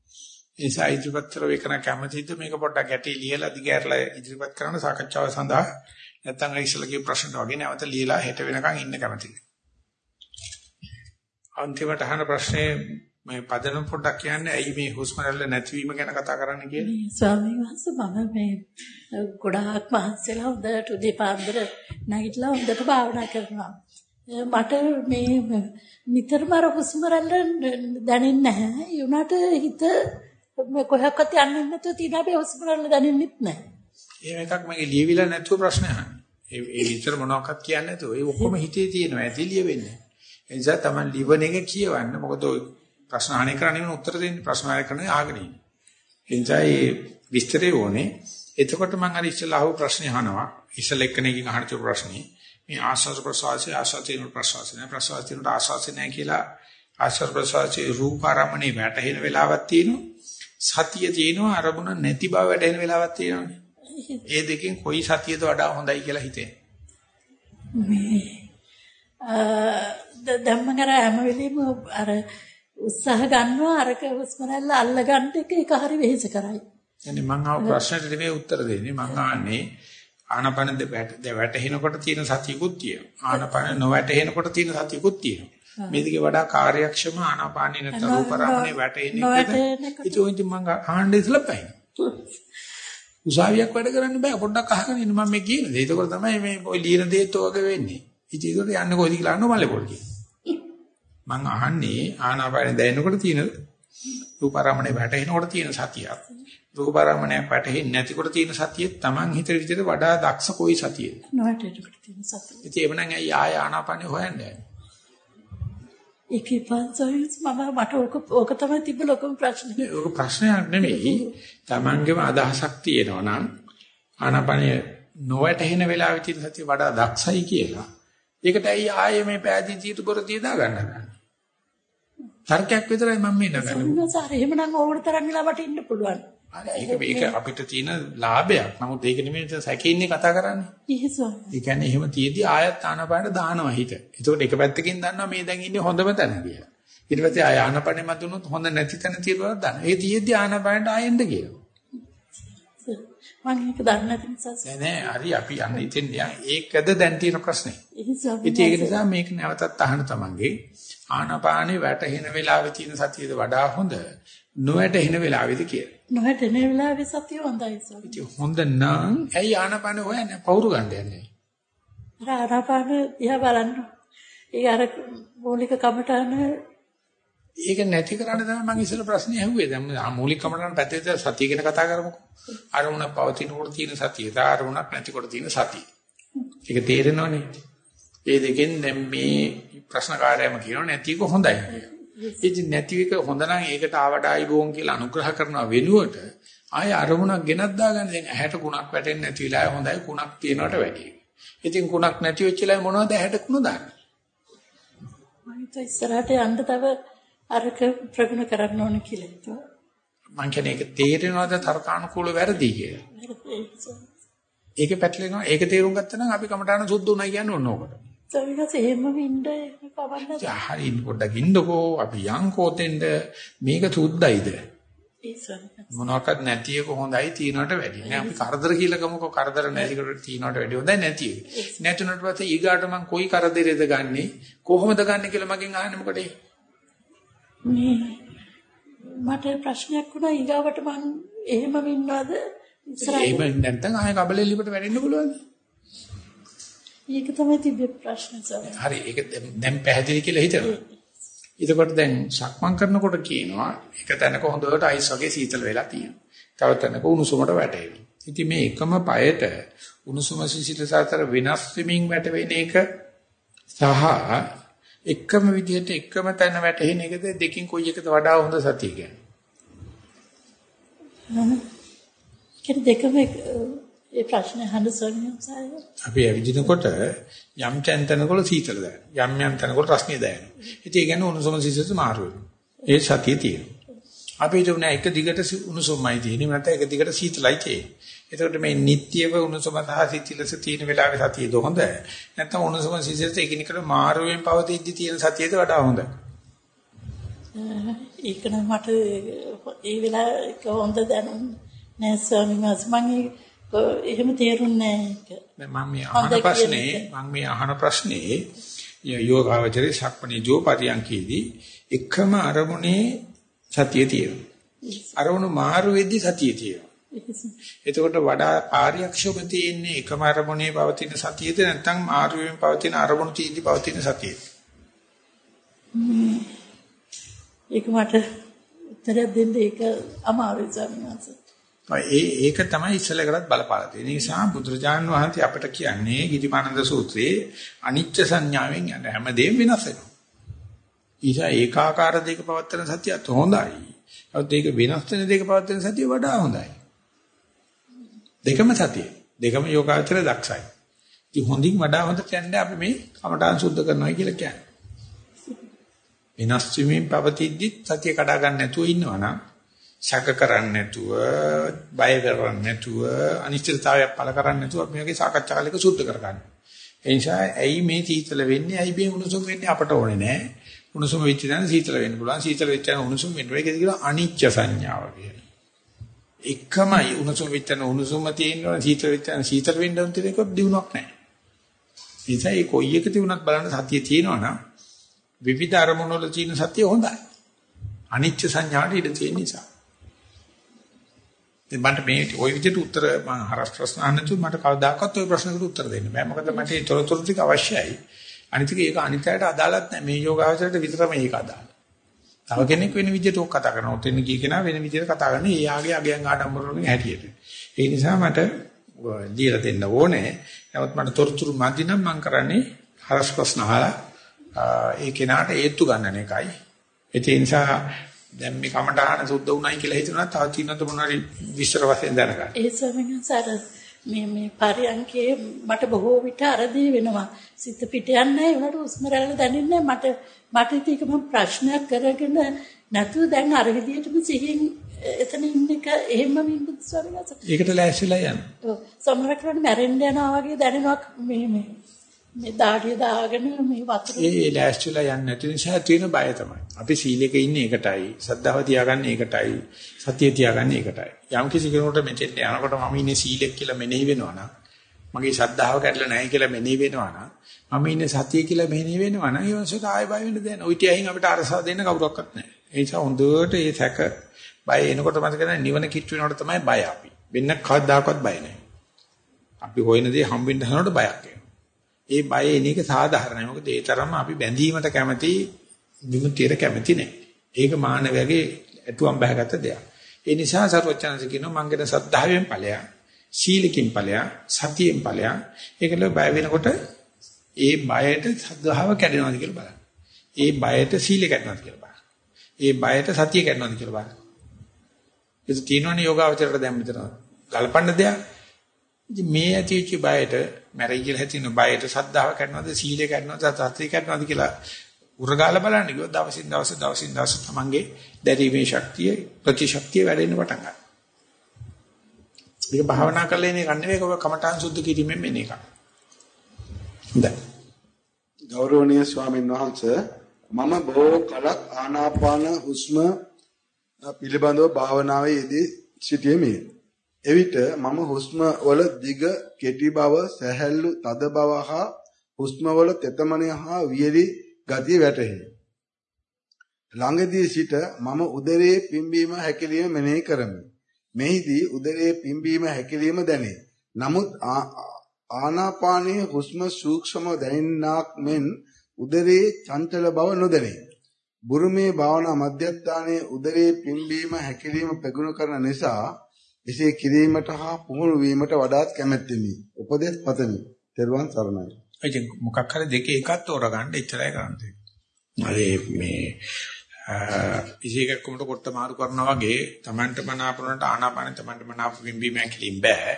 ඒ නිසා ඉදිරිපත් කරව එකන කැමතිද මේක පොඩ්ඩක් ගැටේ ලියලා දිගහැරලා ඉදිරිපත් කරන සාකච්ඡාව සඳහා නැත්නම් ඉස්සලගේ ප්‍රශ්නට වගේ නැවත ලියලා හෙට වෙනකන් ඉන්න කැමතිද? අන්තිමට අහන ප්‍රශ්නේ මේ පදනම් පොඩ්ඩක් කියන්නේ ඇයි මේ හුස්ම රැල්ල නැතිවීම ගැන කතා කරන්න කියන්නේ? ස්වාමීන් වහන්සේ මම මේ ගොඩාක් මහන්සිලා හොඳට උදේ පාන්දර නැගිටලා හොඳට භාවනා කරනවා. මට මේ නිතරම අර හුස්ම රැල්ල දැනෙන්නේ නැහැ. ඒ උනාට හිත කොහොක්වත් යන්නේ නැතුව තියෙන හැබැයි හුස්ම රැල්ල දැනෙන්නෙත් නැහැ. ඒ එකක් මගේ ලියවිලා නැතුව ප්‍රශ්න අහන්නේ. ඒ ඒ විතර මොනවක්වත් කියන්නේ නැතුව ඒ ඔක්කොම හිතේ තියෙනවා. ඇති ලියවෙන්නේ. ඒ නිසා තමයි ලිවන එක කියවන්න. මොකද ප්‍රශ්න අහන්නේ කරන්නේ උත්තර දෙන්නේ ප්‍රශ්න අහන්නේ කරන්නේ ආගෙන ඉන්නේ. එනිසා මේ විස්තරය ඕනේ. එතකොට මම අර ඉස්සෙල්ලා අහපු ප්‍රශ්නේ අහනවා. ඉස්සෙල්ලා එක්කෙනෙක්ගෙන් අහන චු ප්‍රශ්නේ. මේ ආස්වාද ප්‍රසවාසය ආස්වාදින ප්‍රසවාසය නේ ප්‍රසවාසින ආස්වාසය නැහැ කියලා ආස්වාද ප්‍රසවාසයේ රූපාරම්මනේ වැටහෙන වෙලාවක් තියෙනවා. සතිය තියෙනවා අරමුණ නැති බව වැටහෙන වෙලාවක් තියෙනවානේ. ඒ දෙකෙන් කොයි සතියද වඩා හොඳයි කියලා හිතේ. මේ අ ධම්මකර හැම වෙලෙම අර උත්සාහ ගන්නවා අරක හුස්ම රැල්ල අල්ල ගන්න එක ඒක හරි වෙහෙස කරයි. يعني මම ආව ප්‍රශ්නට නෙමෙයි උත්තර දෙන්නේ මම ආන්නේ ආනපන වැටෙනකොට තියෙන සතියකුත් තියෙනවා. ආනපන නොවැටෙනකොට තියෙන සතියකුත් තියෙනවා. මේ දෙකේ වඩා කාර්යක්ෂම ආනාපානේ නැත්නම් රූපරාමනේ වැටෙන එකද? ඉතින් මම ආන්නේ ඉස්සලපයි. උසාවියක් වැඩ කරන්න බෑ පොඩ්ඩක් අහගෙන ඉන්න මම මේ කියන දේ. ඒක තමයි මේ ඔය ලියන දේත් ඔයගේ වෙන්නේ. ඉතින් ඒකට යන්නේ කොහෙද කියලා අහන්න මල්ලේ පොල් කියනවා. මං අහන්නේ ආනාපාන දැනෙනකොට තියෙන රූපාරාමණය වැටෙනකොට තියෙන සතිය. රූපාරාමණය වැටෙන්නේ නැතිකොට තියෙන සතිය Taman හිතේ විදිහට වඩා දක්ෂ කොයි සතියද? නොවැටෙනකොට තියෙන සතිය. ඉතින් එවනම් ඇයි ආය ආනාපානෙ හොයන්නේ? ඒකේ පන්සොයිස් මම මට ඕක ඕක තමයි තිබ්බ ලොකම ප්‍රශ්නේ. ඒක ප්‍රශ්නයක් නෙමෙයි. Tamanගේම අදහසක් තියෙනවා නම් ආනාපානිය නොවැටෙන වෙලාවෙ තියෙන සතිය වඩා දක්ෂයි කියලා. ඒකට ඇයි ආයේ මේ පෑදී තීතු පොර තියදා ගන්න තර්කයක් විතරයි මම මේ නගන්නේ. සම්මසාර එහෙමනම් ඕවට තරම් වෙලාවට ඉන්න පුළුවන්. ඒක මේක අපිට තියෙන ලාභයක්. නමුත් ඒක නෙමෙයි සැකෙන්නේ කතා කරන්නේ. ඉහසෝ. ඒ කියන්නේ එහෙම තියදී ආයත් ආනපාන දානවා හිත. ඒකෝට එක පැත්තකින් දන්නවා මේ දැන් ඉන්නේ හොඳම තැන කියලා. ඊට පස්සේ ආය ආනපනෙ මතුනොත් හොඳ නැති තැන තියනවා දන්න. ඒ තියදී ආනපනට ආයෙන්ද කියනවා. මම ඒක දන්නේ නැති නිසා නෑ නෑ හරි අපි යන්න ඉතින් ඒකද දැන් තියෙන ප්‍රශ්නේ. ඉතින් ඒක නිසා මේක නැවතත් අහන්න තමන්ගේ ආනපානේ වැටෙන වෙලාවේ තියෙන සතියද වඩා හොඳ නොවැටෙන වෙලාවේද කියලා. නොහැටෙන වෙලාවේ සතිය හොඳයි. ඉතින් හොඳ නම් ඇයි ආනපානේ හොයන්නේ පවුරු ගන්න යන්නේ? ආනාපාන දිහා බලන්න. ඒ අර මූලික කමටහන ඒක නැති කරන්න තමයි මම ඉස්සෙල්ල ප්‍රශ්නේ ඇහුවේ. දැන් මූලික කමටහන පැත්තේ සතිය ගැන කතා කරමුකෝ. අරමුණ පවතිනකොට තියෙන සතිය, අරමුණක් නැතිකොට තියෙන සතිය. ඒක තේරෙනවනේ. ඒ දෙකෙන් දැන් මේ ප්‍රශ්නකාරයම කියනවා නැති එක හොඳයි කියලා. ඉතින් නැති එක හොඳ නම් ඒකට ආවඩායි බෝන් කියලා අනුග්‍රහ කරනවා වෙනුවට ආය අරමුණක් ගෙනත් දාගන්න දැන් ඇහැට කුණක් වැටෙන්නේ නැති වෙලාවේ හොඳයි කුණක් තියනවට වැඩියි. ඉතින් කුණක් නැති වෙච්ච වෙලාවේ මොනවද ඇහැට කුණ දාන්නේ? මම ඉස්සරහට යන්න තව අරක ප්‍රගුණ කරන්න ඕන කියලා හිතුවා. මං කියන්නේ ඒක තේරෙනවද තර්කානුකූල වැරදි කියලා. ඒක පැටලෙනවා. ඒක තේරුම් ගත්තා නම් අපි කමටහන සුද්ධ උනායි කියන්නේ ඕන ඕකට. සවිහස එහෙම වින්ද කවන්න හරි පොඩ්ඩක් ඉන්නකෝ අපි යන්කෝ තෙන්ද මේක සුද්ධයිද? මොනවාක්වත් නැති එක හොඳයි තියනකට වැඩි. නෑ අපි කරදර කියලා ගමුකෝ කරදර නැතිකට තියනකට වැඩි හොඳයි නැති එක. නැතුණට පස්සේ ඊගාට මං කොයි කරදරේද ගන්නෙ කොහොමද ගන්නෙ කියලා මගෙන් අහන්නේ මොකටද? මේ මට ප්‍රශ්නයක් වුණා ඊගාවට මං එහෙම වින්නවද ඉස්සරහ එහෙම නැත්නම් ආයෙ කබලෙ ලිපට වැටෙන්න පුළුවන්ද? ඒක තමයි තිබ්බේ ප්‍රශ්න සර්. හරි ඒක දැන් පැහැදිලි කියලා හිතනවා. එතකොට දැන් සක්මන් කරනකොට කියනවා එක තැනක හොඳට අයිස් වගේ සීතල වෙලා තියෙනවා. තව තැනක උණුසුමට වැටෙනවා. ඉතින් මේ එකම පයට උණුසුම සීතල සතර වෙනස් වෙමින් වැටෙන එක සහ එකම විදිහට එකම තැන වැටෙන එකද දෙකින් කොයි එකද වඩා හොඳ සතිය කියන්නේ. දෙකම ඒ ප්‍රශ්නේ අහන්න සර්ණියසාය. අපි ඇවිදිනකොට යම් තැනකවල සීතල දැනෙනවා. යම් යම් තැනකවල රස්නේ දැනෙනවා. ඉතින් ඒ කියන්නේ උණුසුම සීසස මාරු වෙනවා. ඒ සතිය තියෙනවා. අපි හිතුව නෑ එක දිගට උණුසුමයි තියෙන්නේ. නැත්නම් එක දිගට සීතලයි තියෙන්නේ. එතකොට මේ නිට්ටියව උණුසුම සහ සීතලස තියෙන වෙලාවේ සතියද හොඳ? නැත්නම් උණුසුම සීසස එකිනෙකට මාරුවෙන් පවතිද්දි තියෙන සතියද වඩා හොඳ? ඒක නම් මට ඒ වෙලාවක හොඳ දැනුන්නේ නෑ ස්වාමීන් වහන්සේ. මම එහෙම තේරුන්නේ නැහැ මම මේ අහන ප්‍රශ්නේ මම මේ අහන ප්‍රශ්නේ යෝගාවචරේ ශක්මණේ ජෝපරියංකේදී එකම අරමුණේ සතිය තියෙනවා. අරමුණු මාරු වෙද්දී සතිය තියෙනවා. එතකොට වඩා කාර්යක්ෂම තියෙන්නේ එකම අරමුණේ පවතින සතියද නැත්නම් මාරු වෙමින් පවතින අරමුණු තියෙද්දී පවතින සතියද? ඒක මට උත්තරයක් දෙන්න ඒක අමාරුයි සම්මාස. ඒ ඒක තමයි ඉස්සෙල්ලා බලපාලා තියෙන නිසා බුදුරජාන් වහන්සේ අපට කියන්නේ ගිරිමානන්ද සූත්‍රයේ අනිච්ච සංඥාවෙන් යන හැමදේම වෙනස් වෙනවා. ඊසා ඒකාකාර දෙක පවත්තන සතියත් හොඳයි. ඒත් ඒක වෙනස් වෙන දෙක පවත්තන සතිය වඩා හොඳයි. දෙකම සතිය. දෙකම යෝගාචර දක්ෂයි. ඉතින් හොඳින් වඩා හොඳ කියන්නේ අපි මේ කමඨාන් සුද්ධ කරනවා කියලා කියන්නේ. වෙනස් වීමෙන් පවතිද්දි සතිය කඩා ගන්න නැතුව ඉන්නවනම් ශක කරන්නේ නැතුව, බය කරන්නේ නැතුව, අනිශ්චිතතාවයක් පළ කරන්නේ නැතුව අපි මේකේ සාකච්ඡාවලක සුද්ධ කරගන්න. ඒ නිසා ඇයි මේ සීතල වෙන්නේ? ඇයි මේ උණුසුම් වෙන්නේ? අපට ඕනේ නැහැ. උණුසුම වෙච්ච දැන සීතල වෙන්න පුළුවන්. සීතල වෙච්ච දැන උණුසුම් වෙන්න. ඒකද කියලා අනිච්ච සංඥාව කියන්නේ. එකමයි උණුසුම් වෙච්ච දැන උණුසුම තියෙනවා. සීතල වෙච්ච දැන සීතල වෙන්න ඕන තියෙන එක දිනුවක් නැහැ. ඒ නිසා ඒ කොයි එක තිබුණත් බලන්න සතිය තියෙනවා නම් විවිධ අරමුණු වල තියෙන සතිය හොඳයි. අනිච්ච සංඥාවට ඉඩ තියෙන නිසා. ඉතින් මට මේ ওই විදිහට උත්තර මම හරස් ප්‍රශ්න අහන්න තු මට කවදාකවත් ওই ප්‍රශ්නකට උත්තර දෙන්න බෑ. මොකද මට ඒ තොරතුරු ටික අවශ්‍යයි. අනිත් එක ඒක අනිත්‍යයට අදාළත් නැහැ. මේ යෝගාවචරයට විතරම ඒක අදාළ. තව කෙනෙක් වෙන විදිහට ඕක කතා කරනවා. ඔතෙන් ගිය කෙනා වෙන විදිහට කතා කරන්නේ. ඒ ආගේ අගයන් ආඩම්බර වලින් හැටියට. ඒ නිසා මට දීලා දෙන්න ඕනේ. නමුත් මට තොරතුරු මදි නම් මම කරන්නේ හරස් ප්‍රශ්න අහලා ඒ කෙනාට ඒත්තු ගන්නන එකයි. ඒ නිසා දැන් මේ කමටහන සුද්ධ වුණයි කියලා හිතනවා තව තියෙනවද මොනවාරි විස්තර වශයෙන් දැනගන්න. ඒ ස්වාමීන් සර මේ මේ පරියන්කේ මට බොහෝ විට අරදී වෙනවා. සිත පිට යන්නේ ඒකට උස්ම රැල්ල දැනෙන්නේ මට මට ඒක මම ප්‍රශ්නයක් කරගෙන නැතුව දැන් අර විදියටම සිහින් එතන ඉන්න එක එහෙම වින්දුත් ස්වාමීන් වහන්සේ. ඒකට ලෑස්තිලා යන්න. ඔව් සමහරකට මැරෙන්න යනවා වගේ දැනෙනවා මේ මේ මේ දාඩිය දාගෙන මේ වතුර ඒ ලෑස්තිලා යන්නේ නැති නිසා තියෙන බය තමයි. අපි සීලෙක ඉන්නේ ඒකටයි, සද්ධාව තියාගන්නේ ඒකටයි, සතිය තියාගන්නේ ඒකටයි. යම් කිසි කෙනෙකුට මෙතෙන් යනකොට මම ඉන්නේ සීලෙක් කියලා මෙනෙහි වෙනවා නම්, මගේ සද්ධාව කැඩලා නැහැ කියලා මෙනෙහි වෙනවා නම්, මම ඉන්නේ සතිය කියලා මෙනෙහි වෙනවා නම්, ඊවසට ආයෙ බය වෙන්න දෙන්න. ওই ටිකෙන් අපිට අරසාව දෙන්න කවුරක්වත් නැහැ. ඒ නිසා හොඳට මේ සැක බය එනකොට මතක නැහැ නිවන කිට්ටු වෙනකොට තමයි බය අපි. වෙන්න කවදාකවත් බය නැහැ. අපි හොයන දේ හම්බෙන්න හනකොට බයක් එනවා. ඒ බය එන එක සාධාරණයි. මොකද ඒ තරම්ම අපි බැඳීමට කැමති විමුක්තියට කැමති නැහැ. ඒක මානවයාගේ ඇතුම් බහගත දෙයක්. ඒ නිසා සර්වචනස කියනවා මංගෙන සද්ධාවෙන් ඵලයක්, සීලකින් ඵලයක්, සතියෙන් ඵලයක්. ඒකල බය වෙනකොට ඒ බයට සද්ධාව කැඩෙනවද කියලා බලන්න. ඒ බයට සීල කැඩෙනවද කියලා බලන්න. ඒ බයට සතිය කැඩෙනවද කියලා බලන්න. ඒක තියෙනවනේ යෝගාවචරයට දැන් මෙතන ගලපන්න දෙයක්. ඉතින් මේ ඇතිවෙච්ච බයට මැරයි කියලා හිතෙන බයට සද්ධාව කරනවද සීලය කරනවද සත්‍ය කරනවද කියලා උරගාලා බලන්න කිව්වොත් දවසින් දවස දවසින් දවස තමන්ගේ දැරීමේ ශක්තිය ප්‍රතිශක්තිය වැඩෙන්න පටන් ගන්නවා. මේක භාවනා කරලා ඉන්නේ කන්නේ මේක කමඨාන් සුද්ධ කිරීමෙන් මෙන්න එක. හොඳයි. ගෞරවනීය ස්වාමීන් වහන්සේ මම බොහෝ කලක් ආනාපාන හුස්ම පිළිබඳව භාවනාවේ යෙදී සිටියෙමි. එවිට මම හුස්ම වල දිග කෙටි බව සැහැල්ලු තද බව හා හුස්ම වල තෙතමනය හා වියලි ගතිය වැටහේ. ළඟදී සිට මම උදරයේ පිම්බීම හැකිලිම මෙනෙහි කරමි. මෙහිදී උදරයේ පිම්බීම හැකිලිම දැනේ. නමුත් ආනාපානයේ හුස්ම සූක්ෂම දැනෙන්නාක් මෙන් උදරයේ චංචල බව නොදැනේ. බුරුමේ භාවනා මධ්‍යස්ථානයේ උදරයේ පිම්බීම හැකිලිම ප්‍රගුණ කරන නිසා එසේ කිරීමට හා පුහුණු වීමට වඩාත් කැමැත්තෙමි. උපදෙස් පතමි. තෙරුවන් සරණයි. ඉතින් මොකක් හරි දෙක එකක් තෝරගන්න එච්චරයි කරන්නේ. අර මේ ඉසිකක් කොමට කොට මාරු කරනවා වගේ Tamanට මනාපරණට ආනාපාන Tamanට මනාප විම්බීම ඇකිලින් බෑ.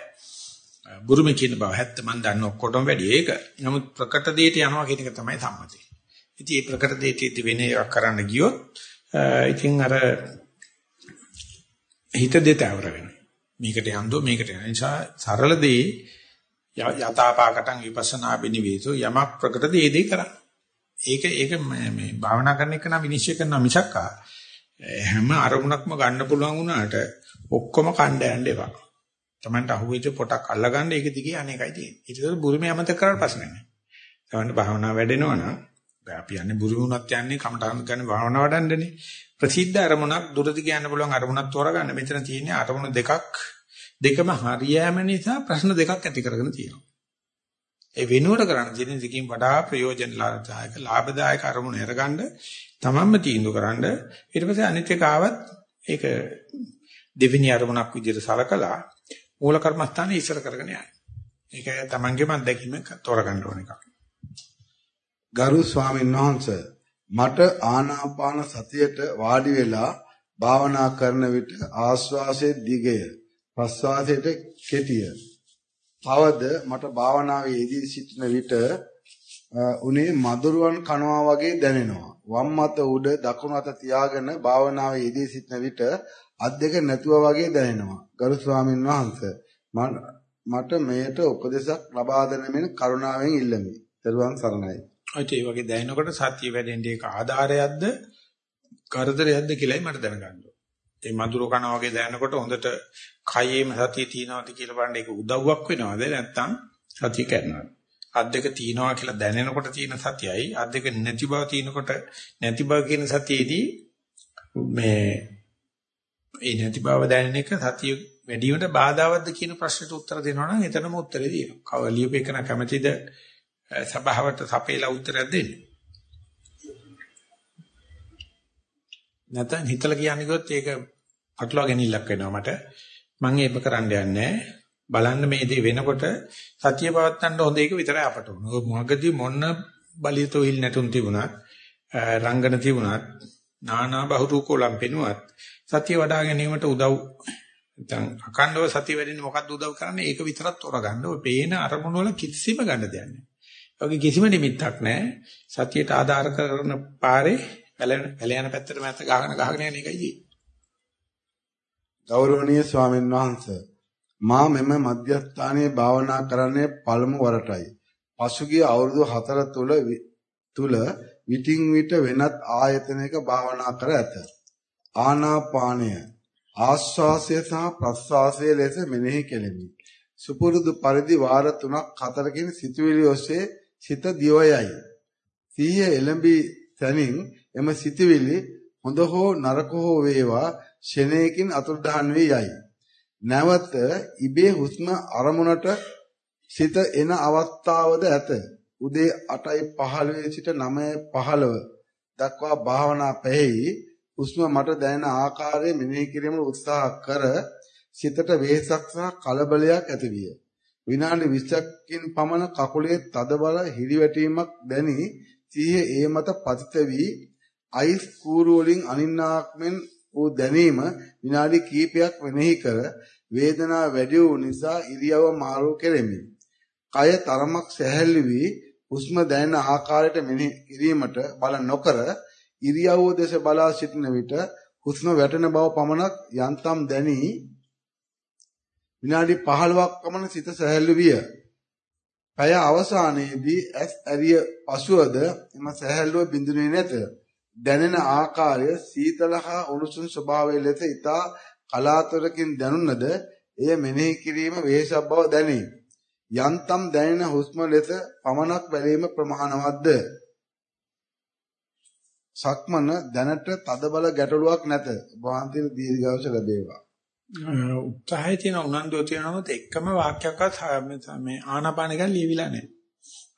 බුරුමේ කියන බව හැත්ත මන් දන්න ඔක්කොටම වැඩි ඒක. නමුත් ප්‍රකට දෙයට යනවා කියන එක තමයි සම්මතය. ඉතින් මේ ප්‍රකට දෙයට වෙන එකක් කරන්න ගියොත් ඉතින් අර හිත දෙතවර වෙනවා. මේකට යන්දෝ මේකට යන නිසා සරල දේ යථාපාකටං විපස්සනා බිනිවේසෝ යමක් ප්‍රකට දේ දේ කරා. ඒක ඒක මේ භාවනා කරන එක නම් විනිශ්චය කරන මිසක් හැම අරමුණක්ම ගන්න පුළුවන් වුණාට ඔක්කොම කණ්ඩ යන්න එපා. Tamanට අහුවෙච්ච පොටක් අල්ලගන්න ඒක දිගේ අනේකයි තියෙන්නේ. ඊට පස්සේ බුරුමේ අමතක කරලා ප්‍රශ්න නැහැ. Tamanට භාවනා වැඩෙනවා නම් අපි යන්නේ බුරුමුණත් යන්නේ කමටහන් ගන්න භාවනා වඩන්නනේ. ප්‍රසිද්ධ අරමුණක් දුරදි කියන්න පුළුවන් අරමුණක් තෝරගන්න. මෙතන තියෙන්නේ අරමුණ දෙකක් දෙකම හරියෑම නිසා ප්‍රශ්න දෙකක් ඇති කරගෙන තියෙනවා. ඒ වෙනුවට කරන්න තියෙන දෙකකින් වඩා ප්‍රයෝජනලාභදායක ලාභදායක අරමුණ අරගන්න තමන්ම තීන්දුව කරන්න ඊට පස්සේ අනිත් එක ආවත් ඒක දෙවෙනි අරමුණක් විදිහට සලකලා මූල කර්මස්ථානේ ඉස්සර කරගෙන යන්න. ඒක තමන්ගේම අත්දැකීමෙන් තෝරගන්න ඕන එකක්. ගරු ස්වාමීන් වහන්සේ මට ආනාපාන සතියට වාඩි වෙලා භාවනා කරන විට ආස්වාසයේ දිගය ප්‍රස්වාසයට කෙටිය. තවද මට භාවනාවේ යෙදී සිටින විට උනේ මදුරුවන් කනවා වගේ දැනෙනවා. වම් අත උඩ දකුණු අත තියාගෙන භාවනාවේ යෙදී සිටින විට අත් දෙක නැතුව වගේ දැනෙනවා. ගරු ස්වාමීන් වහන්සේ මට මෙයට උපදේශක් ලබා දෙන මෙන් කරුණාවෙන් ඉල්ලමි. ත්වන් සරණයි. ඔයිට ඒ වගේ දැනෙනකොට සතිය වැඩෙන්නේ ඒක ආධාරයක්ද කරදරයක්ද කියලායි මට දැනගන්න ඕනේ. ඒ මధుර කන වගේ දැනනකොට හොඳට කයේම සතිය තියනවාද කියලා බලන්න ඒක උදව්වක් වෙනවද නැත්නම් සතිය කැඩනවද? අත් දෙක තියනවා කියලා දැනෙනකොට තියෙන සතියයි අත් දෙක නැති බව තියනකොට නැති බව කියන සතියේදී මේ ඒ නැති බව දැනෙන එක සතිය වැඩිවට බාධාවත්ද කියන ප්‍රශ්නෙට උත්තර දෙනවා නම් එතනම උත්තරේ දෙනවා. කව ලියුපේකන කැමැතිද සභාවට සපේලා උත්තරයක් දෙන්න. නැත්නම් හිතලා කියන්නේ කිව්වොත් ඒක අටලවා ගැනීමක් වෙනවා මට. මම ඒක කරන්න යන්නේ බලන්න මේ දේ වෙනකොට සතිය පවත්තන්න හොඳ එක විතරයි අපට උන. මොකගදී මොන බලියතෝ හිල් නැතුන් තිබුණත් රංගන තිබුණත් නානා බහුරූකෝලම් පෙනුවත් සතිය වඩා ගැනීමට උදව් නැත්නම් අකණ්ඩව සතිය වැඩින්න මොකද්ද උදව් කරන්නේ? ඒක විතරක් තෝරගන්න. ඔය පේන අරමුණු වල කිසිම ගන්න දෙයක් නැහැ. ඔගේ කිසිම නිමිත්තක් නැහැ. සතියට ආධාර කරන පාරේ පැලෙන පැල යන පැත්තට මැත්ත ගහගෙන ගහගෙන යන එකයි තියෙන්නේ. ගෞරවනීය ස්වාමීන් වහන්සේ මා මෙම මධ්‍යස්ථානයේ භාවනා කරන්නේ පළමු වරටයි. පසුගිය අවුරුදු 4 තුල තුල විටින් විට වෙනත් ආයතනයක භාවනා කර ඇත. ආනාපානය ආශ්වාසය සහ ප්‍රශ්වාසය ලෙස මෙනෙහි කෙලෙමි. සුපුරුදු පරිදි වාර 3ක් 4කින් සිතුවිලි ඔස්සේ සිත දිවයයි. සිහිය එළඹි තනින් එම සිතුවිලි හොඳ හෝ නරක හෝ වේවා ෂණයකින් අතුරුදහන් වී යයි. නැවත ඉබේ හුස්ම අරමුණට සිත එන අවස්ථාවද ඇත. උදේ 8:15 සිට 9:15 දක්වා භාවනා පැහැයි හුස්ම මට දැනෙන ආකාරය මෙනෙහි කිරීමට උත්සාහ කර සිතට වෙහසක් සහ කලබලයක් ඇතිවිය. විනාඩි 20කින් පමණ කකුලේ තදබල හිරිවැටීමක් දැනි සිහිය ඒ මත පතිත වී අයිස් කූරු වලින් අනින්නාක් මෙන් වූ දැනීම විනාඩි කිහිපයක් වෙනෙහි කර වේදනාව වැඩි වූ නිසා ඉරියව මාරු කෙරෙමි. කය තරමක් සැහැල්ලු වී හුස්ම දැනෙන ආකාරයට මෙනෙහි කිරීමට බල නොකර ඉරියව්ව දෙස බලා සිටින විට හුස්ම වැටෙන බව පමණක් යන්තම් දැනි විනාඩි 15ක් පමණ සිත සැහැල්ලු විය. පැය අවසානයේදී ඇස් ඇරිය පසුවද එම සැහැල්ලුව බිඳුනේ නැත. දැනෙන ආකාරය සීතල හා උණුසුම් ස්වභාවය ලෙස ඊතා කලාතුරකින් දැනුණද එය මෙනෙහි කිරීම වෙහසක් බව දැනේ. යන්තම් දැනෙන හුස්ම ලෙස පමණක් බැලීම ප්‍රමාණවත්ද? සක්මන දැනට තදබල ගැටලුවක් නැත. වහන්තිර දීර්ඝාස ලැබේවා. උත්සාහය තියෙන උනන්දුව තියෙනවොත් එකම වාක්‍යයක්වත් මේ ආනාපාන ගැන ලියවිලා නැහැ.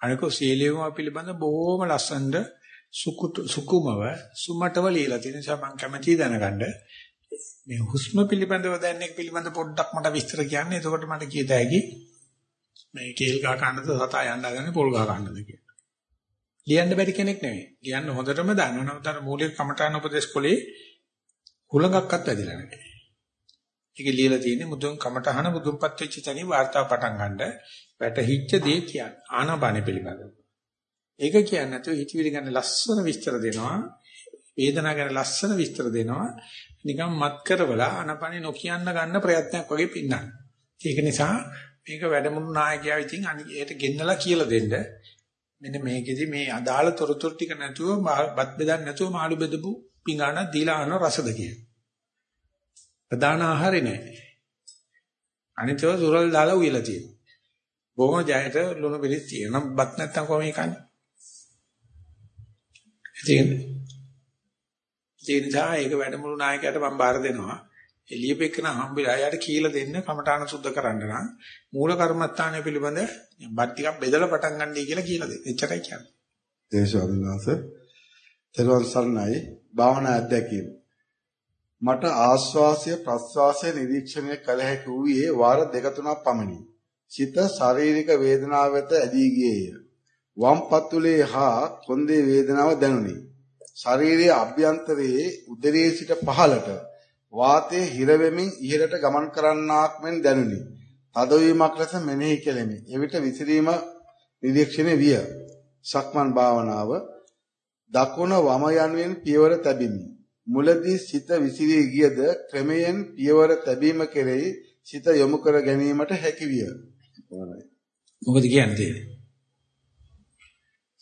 අනික සීලියම පිළිබඳ බොහොම ලස්සනට සුකුමව සුමටව ලියලා තියෙන නිසා මම කැමැති දැනගන්න මේ හුස්ම පිළිබඳව දැන් එක පිළිබඳ පොඩ්ඩක් මට විස්තර කියන්න. එතකොට මට කියත හැකි මේ කේල් ගහ කන්නද සතා යන්න ගන්නේ පොල් ගහ කන්නද කියලා. ලියන්න බැරි කෙනෙක් නෙවෙයි. ලියන්න හොඳටම දන්නව. නමුත් අර මූලික කමඨාන උපදේශ පොලේ හුලඟක්වත් ඇදිලා නැහැ. ඒක ලියලා තියෙන්නේ මුදුන් කමඨහන මුදුන්පත් වෙච්ච තැනින් වාර්තාව පටන් ගන්නද වැටහිච්ච දේ කියන්නේ ආනාපානෙ පිළිබඳව. ඒක කියන්නේ නැතුව හිතවිලි ගැන ලස්සන විස්තර දෙනවා. වේදනාව ගැන ලස්සන විස්තර දෙනවා. නිකන් මත් කරවලා ආනාපානෙ නොකියන්න ගන්න ප්‍රයත්නයක් වගේ පින්නන්න. ඒක නිසා මේක වැඩමුළු නායකයා විසින් අනිත් ගෙන්නලා කියලා දෙන්න. මෙන්න මේකෙදි මේ අදාළ තොරතුරු ටික නැතුව බත් බෙදන්න නැතුව මාළු බෙදපු පිඟාන දීලා අහන රසද කියලා. ප්‍රධාන ආහාරේ නැහැ. අනිතව සුරල් දාලා උයලා තියෙනවා. බොහොම ජයට ලුණු බෙලිස් තියෙනවා. බත් නැත්තම් කොහොම කන්නේ? ඉතින් ඒ නිසා ඒක වැඩමුළු නායකයාට මම බාර දෙනවා. එළියපෙකන හම්බෙලා යාට කියලා දෙන්න කමඨාන සුද්ධ කරන්න නම් මූල කර්මස්ථානය පිළිබඳ බත් ටිකක් බෙදලා පටන් ගන්නයි කියලා කියලා දෙන්න. එච්චරයි කියන්නේ. ඒ ස්වාමීන් වහන්සේ තෙරුවන් සරණයි භාවනා අධ්‍යක්ීම. මට ආස්වාසය ප්‍රස්වාසය නිරීක්ෂණය කළ හැකි වූයේ වාර දෙක තුනක් පමණි. සිත ශාරීරික වේදනාව වෙත ඇදී ගියේය. වම් පතුලේ හා කොන්දේ වේදනාව දැනුනි. ශාරීරික අභ්‍යන්තරයේ උදරයේ සිට පහළට වාතයේ හිර වෙමින් ඉහළට ගමන් කරන්නාක් මෙන් දැනුනි. තදවීමක් ලෙස මෙනෙහි කෙලෙමි. එවිට විසිරීම නිරීක්ෂණය විය. සක්මන් භාවනාව දකුණ වම යනුවෙන් පියවර තැබිමි. මුලදී සිත විසිරී ගියද ක්‍රමයෙන් පියවර තැබීම කෙරෙහි සිත යොමු කර ගැනීමට හැකි විය. මොකද කියන්නේ?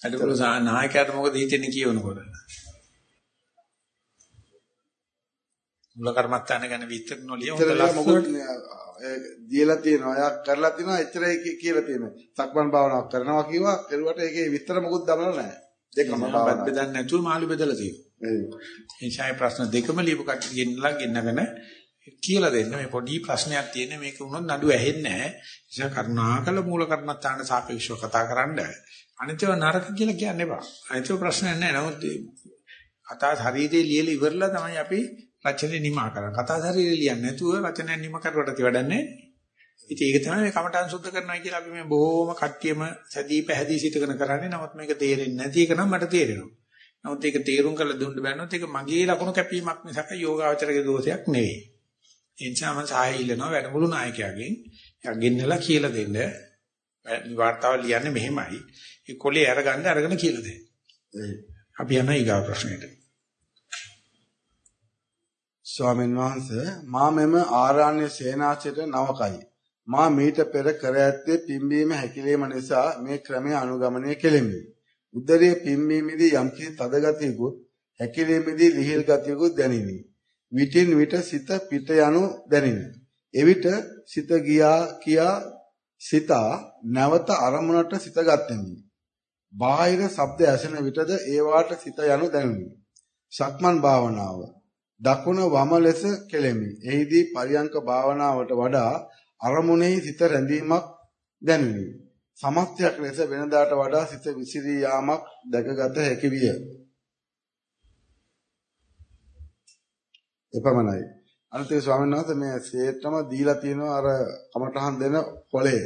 අදපොළ නායකයාට මොකද හිතෙන්නේ කියවනකොට? මුල කර්මත්තාන ගැන විතර නොලිය හොඳ ලස්සනට දීලා තියෙනවා. එයා කරලා තිනවා එච්චරයි කියලා තියෙනවා. සක්මන් භාවනාවක් කරනවා කිව්වා. කරුවට ඒකේ විතර මොකුත් දමලා නැහැ. දෙකම භාවනාවක්. බෙදන්නේ නැතුව මාළු බෙදලා තියෙනවා. ඒ නිසා ප්‍රශ්න දෙකම ලියපු කට්ටිය ගෙන්නලා ගෙන්නගෙන කියලා දෙන්න මේ පොඩි ප්‍රශ්නයක් තියෙන මේක වුණොත් නඩුව ඇහෙන්නේ නැහැ. නිසා කරුණාකර මූල කර්මත්තාන සාපේක්ෂව කතා කරන්න. අනිතව නරක කියලා කියන්න එපා. අනිතව ප්‍රශ්නයක් නැහැ. නමුත් කතා ශරීරයේ ලියලා ඉවරලා තමයි අපි රචනය නිමා කරන්නේ. කතා ශරීරය ලියන්නේ නැතුව රචනය නිම කරුවට වැඩන්නේ. ඉතින් ඒක තමයි මේ කමඨාන් සුද්ධ කරනවා කියලා අපි මේ බොහොම කට්ටියම සැදී පැහැදී සිටගෙන කරන්නේ. නමුත් මේක තේරෙන්නේ නැති එක නම් මට තේරෙනවා. නමුත් ඒක තේරුම් කරලා දුන්න බෑනොත් ඒක මගේ ලකුණු කැපීමක් මිසක යෝගාවචරගේ දෝෂයක් නෙවෙයි. ඒ නිසා මම සහාය ඉල්ලනවා වැඩමුළු නායකයාගෙන්. යගෙන්නලා කියලා දෙන්න. වාර්තාව ලියන්නේ මෙහෙමයි. ඒ කොලේ අරගන්න අරගෙන කියලා දෙන්න. අපි යනවා ඊගා ප්‍රශ්නෙට. ස්වාමීන් වහන්සේ මා මෙම ආරණ්‍ය සේනාසයට නවකයි. මා මීට පෙර කර ඇත්තේ පිම්බීම හැකිලිම නිසා මේ ක්‍රමය අනුගමනය කෙලෙමි. උදරයේ පිම්බීමේදී යම්කිසි තද ගතියකුත් හැකිලීමේදී ලිහිල් ගතියකුත් දැනිනි. විටින් විට සිත පිට යනු දැනිනි. එවිට සිත ගියා කියා සිතා නැවත අරමුණට සිත ගත්තෙමි. බාහිර ශබ්ද ඇසෙන විටද ඒවාට සිත යනු දැනුනි. සක්මන් භාවනාව දකුණ වම ලෙස කෙලෙමි. එහිදී පරියංක භාවනාවට වඩා අරමුණෙහි සිත රැඳීමක් දැනුනි. සමස්තයක් ලෙස වෙනදාට වඩා සිත විසිරී යාමක් දැකගත හැකි විය. එපමණයි. අනිතේ ස්වාමීන් වහන්සේ මේ සේත්‍රම දීලා තියෙනවා අර කමටහන් දෙන කොලේ.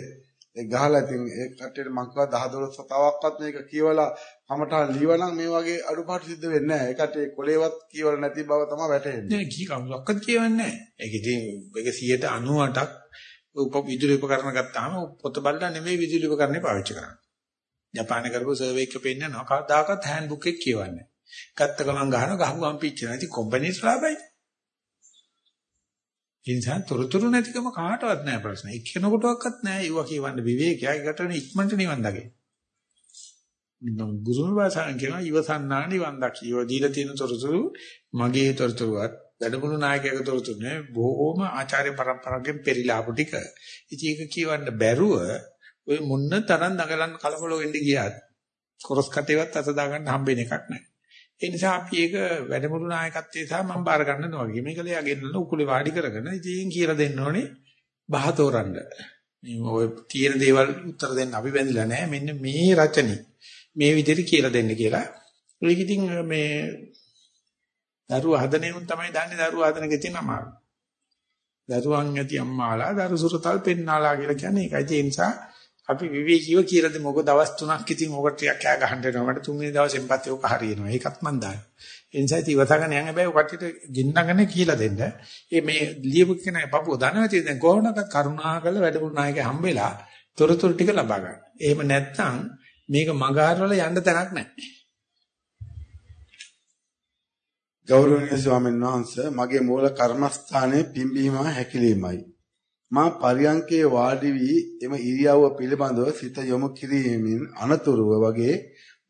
ඒ ගහලා ඉතින් ඒ කට්ටියට මං කිව්වා 10 12 සතාවක්වත් මේක කියවලා කමටහන් ලියවනම් මේ වගේ අඩුපාඩු සිද්ධ වෙන්නේ නැහැ. ඒ කට්ටිය කොලේවත් කියවල නැති බව තමයි වැටහෙන්නේ. නෑ කී කවුරක්වත් කියවන්නේ නැහැ. ඒක ඉතින් මේක 98ක් උප විදුලි උපකරණ ගත්තාම පොත බලලා නෙමෙයි විදුලි උපකරණේ පාවිච්චි කරන්නේ. ජපානයේ කරපු සර්වේ එක පෙන්නනවා කවදාකවත් හෑන්ඩ් බුක් එක කියවන්නේ. ගත්ත ගමන් ගහන ගහුවම් පිච්චෙනවා. ඉතින් කම්පැනිස් ලාභයි. ඉන්සන් තොරතුරු නැතිකම කාටවත් නෑ ප්‍රශ්න. එක්කෙනෙකුටවත් නෑ ඒව කියවන්න විවේකයක්. ඒකට ඉක්මනට නිවන් දගේ. ගුරුම භාෂාවෙන් කියනවා ඉවසන්නා නිවන් දකිව දීලා තියෙන තොරතුරු මගේ තොරතුරුවත් වැඩමුළු නායකයාගේ තොරතුරු නේ බොහෝම ආචාර්ය પરම්පරාවකින් පෙරිලාපු ටික. ඉතින් ඒක කියවන්න බැරුව ඔය මුන්න තරම් දඟලන් කලබල වෙන්න ගියාත් කොරස් කටේවත් අත දාගන්න හම්බෙන එකක් නැහැ. ඒ නිසා අපි ඒක වැඩමුළු නායකත්වයේ සහ මම බාර ගන්න වගේ මේකලේ යගෙන්නල උකුලේ වාඩි කරගෙන ඉතින් කියලා දෙන්න ඕනේ බහතෝරන්න. මේ ඔය තියෙන දේවල් උත්තර දෙන්න අපි බැඳිලා නැහැ. මෙන්න මේ රචනි මේ විදිහට කියලා දෙන්න කියලා. ඒක ඉතින් මේ දරුවා හදන උන් තමයි දන්නේ දරුවා හදන එකේ තියෙන අමාරු. දරුවන් ඇති අම්මාලා දරු සුරතල් පෙන්නාලා කියලා කියන්නේ ඒකයි ඒ නිසා අපි විවේකීව කියලා දෙමු. මොකද දවස් 3ක් ඉතින් ඔකට ටිකක් කෑ ගහන්න වෙනවා. මට තුන්වෙනි දවසෙන් පස්සේ ඔක හරියනවා. ඒකත් මන් දානවා. ඒ නිසා ඉතින් ඉවසගෙන යන්න හැබැයි ඔකට ගින්නගෙන කියලා දෙන්න. ඒ මේ ලියපු කෙනා පපුව දන්නවද දැන් කොහොමද කරුණාකර වැඩමුළු නායකයා හම්බෙලා තොරතුරු ටික ලබා ගන්න. එහෙම නැත්නම් මේක මගහරවල යන්න තැනක් නැහැ. ගෞරවනීය ස්වාමීන් වහන්සේ මගේ මූල කර්මස්ථානයේ පිම්බීම හැකිලීමයි. මා පරියංකේ වාඩි වී එම ඉරියව්ව පිළිබඳව සිත යොමු කිරීමෙන් අනතුරුව වගේ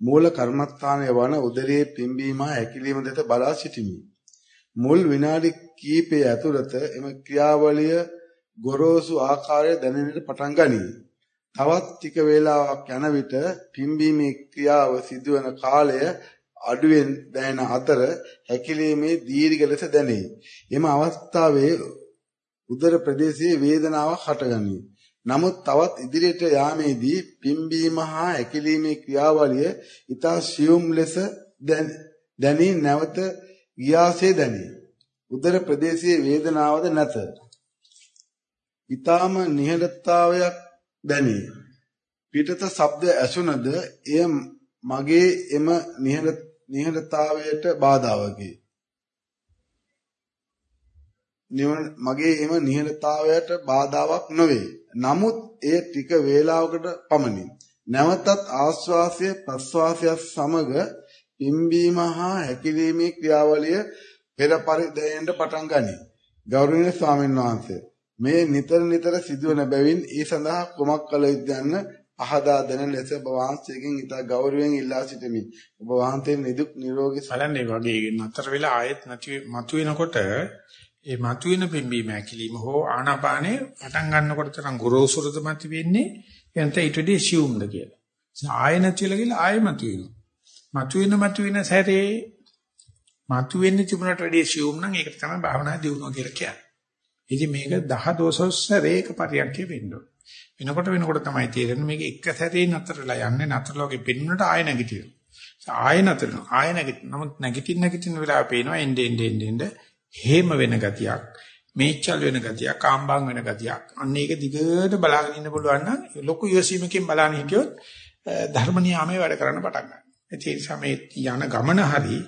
මූල කර්මස්ථානයේ වන උදරයේ පිම්බීම හැකිලීම දෙත බලා සිටිමි. මුල් විනාඩි කිහිපය ඇතුළත එම ක්‍රියාවලිය ගොරෝසු ආකාරය දැනෙන්නට පටන් ගනී. තවත් ටික වේලාවක් යන විට පිම්බීමේ ක්‍රියාව සිදුවන කාලය අඩුවෙන් දැනෙන අතර හැකිලීමේ දීර්ඝ ලෙස දැනේ. එම අවස්ථාවේ උදර ප්‍රදේශයේ වේදනාවක් හටගනී. නමුත් තවත් ඉදිරියට යාමේදී පිම්බීම හා හැකිලීමේ ක්‍රියාවලිය ඊතා සියුම් ලෙස දැනී නැවත ගියාසේ දැනේ. උදර ප්‍රදේශයේ වේදනාවද නැත. ඊ타ම නිහඬතාවයක් දැනේ. පිටත ශබ්ද ඇසුනද එය මගේ එම නිහඬ නිහඬතාවයට බාධාවකි. මගේ එම නිහඬතාවයට බාධාවක් නොවේ. නමුත් එය ටික වේලාවකට පමණි. නැවතත් ආශ්වාසය ප්‍රශ්වාසය සමග පිම්බීම හා හැකිලීමේ ක්‍රියාවලිය පෙර පරිදෙන්න පටන් ගනී. ගෞරවනීය ස්වාමීන් වහන්සේ මේ නිතර නිතර සිදුවන බැවින් ඒ සඳහා කුමක් කළ යුතුදන්න අහදා දෙන ලෙස ඔබ වහන්සේගෙන් ඉතා ගෞරවයෙන් ඉල්ලා සිටිමි. ඔබ වහන්සේ නිදුක් නිරෝගී බලන්නේ වගේ නතර වෙලා ආයෙත් නැති මතුවෙනකොට ඒ මතුවෙන පිම්බීම ඇකිලිම හෝ ආනාපානේ පටන් ගන්නකොට තරම් ගොරෝසුරද මත වෙන්නේ එතන ඊට වඩා assumed කියලා. ආයෙ නැතිලා ගිහලා ආයෙ මතුවෙනවා. මතුවෙන මතුවෙන සැරේ මතුවෙන්නේ තිබුණට වැඩිය assume නම් ඒක තමයි භාවනා දියුණුව කියලා කියන්නේ. ඉතින් මේක 10 දෝසොස්සරේක පරියන්කේ වෙන්න ඕන. වෙනකොට වෙනකොට තමයි තේරෙන්නේ මේක එක සැරේ නතරලා යන්නේ නතරලෝගේ පෙන්නුනට ආය නැගිටිනවා. ආය නතරනවා. ආය නැගිටින. නමුත් නැගිටින්න නැගිටින වෙලාව පේනවා එන්නේ එන්නේ එන්නේ හේම වෙන ගතියක්. මේචල් වෙන ගතියක්, කාම්බාන් වෙන ගතියක්. අන්න ඒක දිගට බලාගෙන ඉන්න පුළුවන් නම් ලොකු යොසීමකින් බලන්න හිටියොත් ධර්ම නියාමයේ වැඩ කරන්න පටන් ගන්නවා. ඒ නිසා මේ යන ගමන හරි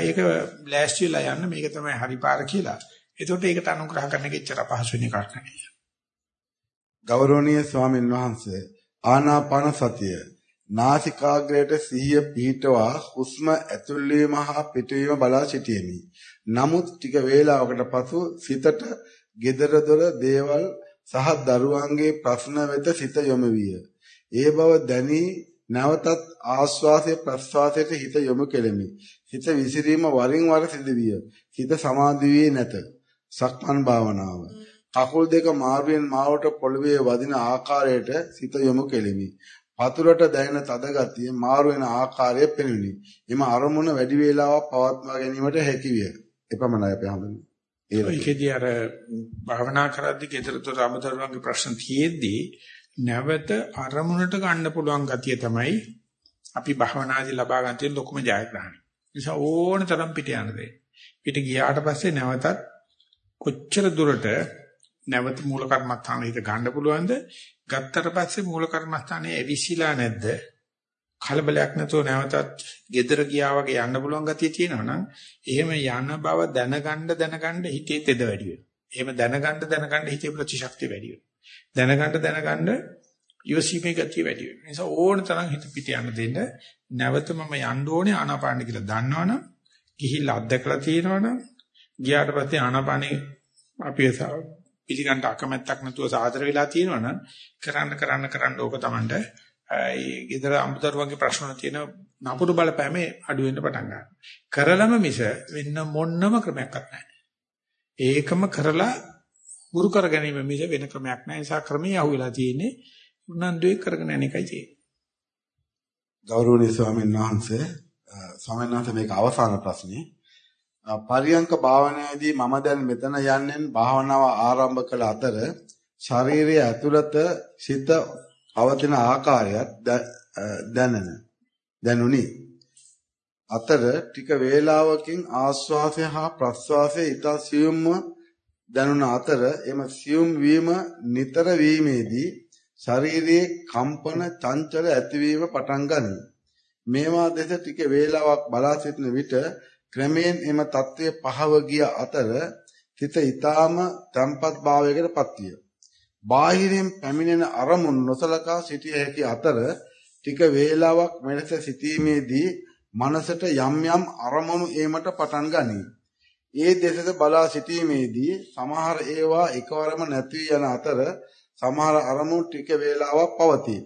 ඒක බ්ලාස්ට්ිලා යන්න මේක තමයි හරි පාර කියලා. ඒකට ඒකට අනුග්‍රහ කරන එක එච්චර පහසු වෙන එකක් නෙවෙයි. ගෞරවනීය ස්වාමීන් වහන්සේ ආනාපාන සතිය නාසිකාග්‍රයට සිහිය පිහිටවා හුස්ම ඇතුල් වීම හා පිටවීම බලා සිටියෙමි. නමුත් ටික වේලාවකට පසු සිතට gedara dora දේවල් සහ දරුවන්ගේ ප්‍රශ්න වෙත සිත යොමු විය. ඒ බව දැනි නැවතත් ආස්වාසය ප්‍රස්වාසයට හිත යොමු කෙලෙමි. හිත විසිරීම වරින් වර සිදුවිය. හිත සමාධි වී නැත. සක්මන් භාවනාව. කකුල් දෙක මාරුවෙන් මාවට පොළවේ වදින ආකාරයට සිත යොමු කෙලිමි. වතුරට දැනෙන තද ගතිය මාරු වෙන ආකාරය පෙනුනි. එම අරමුණ වැඩි වේලාවක් පවත්වා ගැනීමට හැකි විය. එපමණයි අපි හඳුනන්නේ. ඒකෙදී අර භාවනා කරද්දී gedarතොර අමතරවන්ගේ ප්‍රශ්න තියෙද්දී නැවත අරමුණට ගන්න පුළුවන් ගතිය තමයි අපි භාවනාදී ලබා ගන්න තියෙන ලොකුම ජයග්‍රහණය. නිසා ඕන තරම් පිට යන්න දෙන්න. පිට ගියාට පස්සේ නැවතත් කොච්චර දුරට නැවත මූල කර්මස්ථානෙ හිත ගන්න පුළුවන්ද? ගත්තට පස්සේ මූල කර්මස්ථානේ ඇවිසිලා නැද්ද? කලබලයක් නැතුව නැවතත් gedara ගියා වගේ යන්න පුළුවන් ගතිය තියෙනවා නම් එහෙම යන බව දැනගන්න දැනගන්න හිතේ තෙද වැඩි වෙනවා. එහෙම දැනගන්න දැනගන්න හිතේ ප්‍රතිශක්තිය වැඩි වෙනවා. දැනගන්න දැනගන්න යොසීමේ ගතිය වැඩි වෙනවා. ඒ නිසා ඕන තරම් හිත පිට යන්න දෙන්න නැවත මම යන්න ඕනේ ආනාපාන කියලා දන්නවනම් ගිහිල්ලා අත්දැකලා තියෙනවනම් ගියාට පස්සේ ආනාපානේ අපි පිළිගන්න අකමැත්තක් නැතුව සාදර වෙලා තියෙනවනම් කරන්න කරන්න කරන්න ඕක Tamanට ඒ ගෙදර අමුතරුවන්ගේ ප්‍රශ්න තියෙන නපුරු බලපෑමේ අඩු වෙන්න පටන් ගන්නවා. කරලම මිස වෙන මොන්නම ක්‍රමයක්වත් නැහැ. ඒකම කරලා ගුරු කර ගැනීම මිස වෙන ක්‍රමයක් නැහැ. ඒ නිසා ක්‍රමයේ අහුවෙලා තියෙන්නේ උනන්දුවේ කරගෙන යන එකයි තියෙන්නේ. ගෞරවනීය ස්වාමීන් වහන්සේ ස්වාමීන් වහන්සේ මේක අවසාන ප්‍රශ්නේ. පරියංක භාවනාවේදී මම දැන් මෙතන යන්නෙන් භාවනාව ආරම්භ කළ අතර ශරීරයේ ඇතුළත සිත පවතින ආකාරයත් දැනෙන දැනුනි. අතර ටික වේලාවකින් ආශ්වාසය හා ප්‍රශ්වාසය ඊට සියුම්ව දැනුන අතර එම සියුම් වීම නිතර වීමේදී ශරීරයේ කම්පන චංචල ඇතිවීම පටන් ගනී. මේවා දෙස ටික වේලාවක් බලා සිටින විට ක්‍රමයෙන් එම தત્ත්වය පහව ගිය අතර සිත ඊටාම තම්පත් භාවයකට පත්විය. බාහිරින් පැමිණෙන අරමුණු නොසලකා සිටිය හැකි අතර ටික වේලාවක් මෙලෙස සිටීමේදී මනසට යම් යම් අරමුණු ඒමට පටන් ගනී. ඒ දෙසද බලා සිටීමේදී සමහර ඒවා එකවරම නැති යන අතර සමහර අරමුණු ටික වේලාවක් පවතී.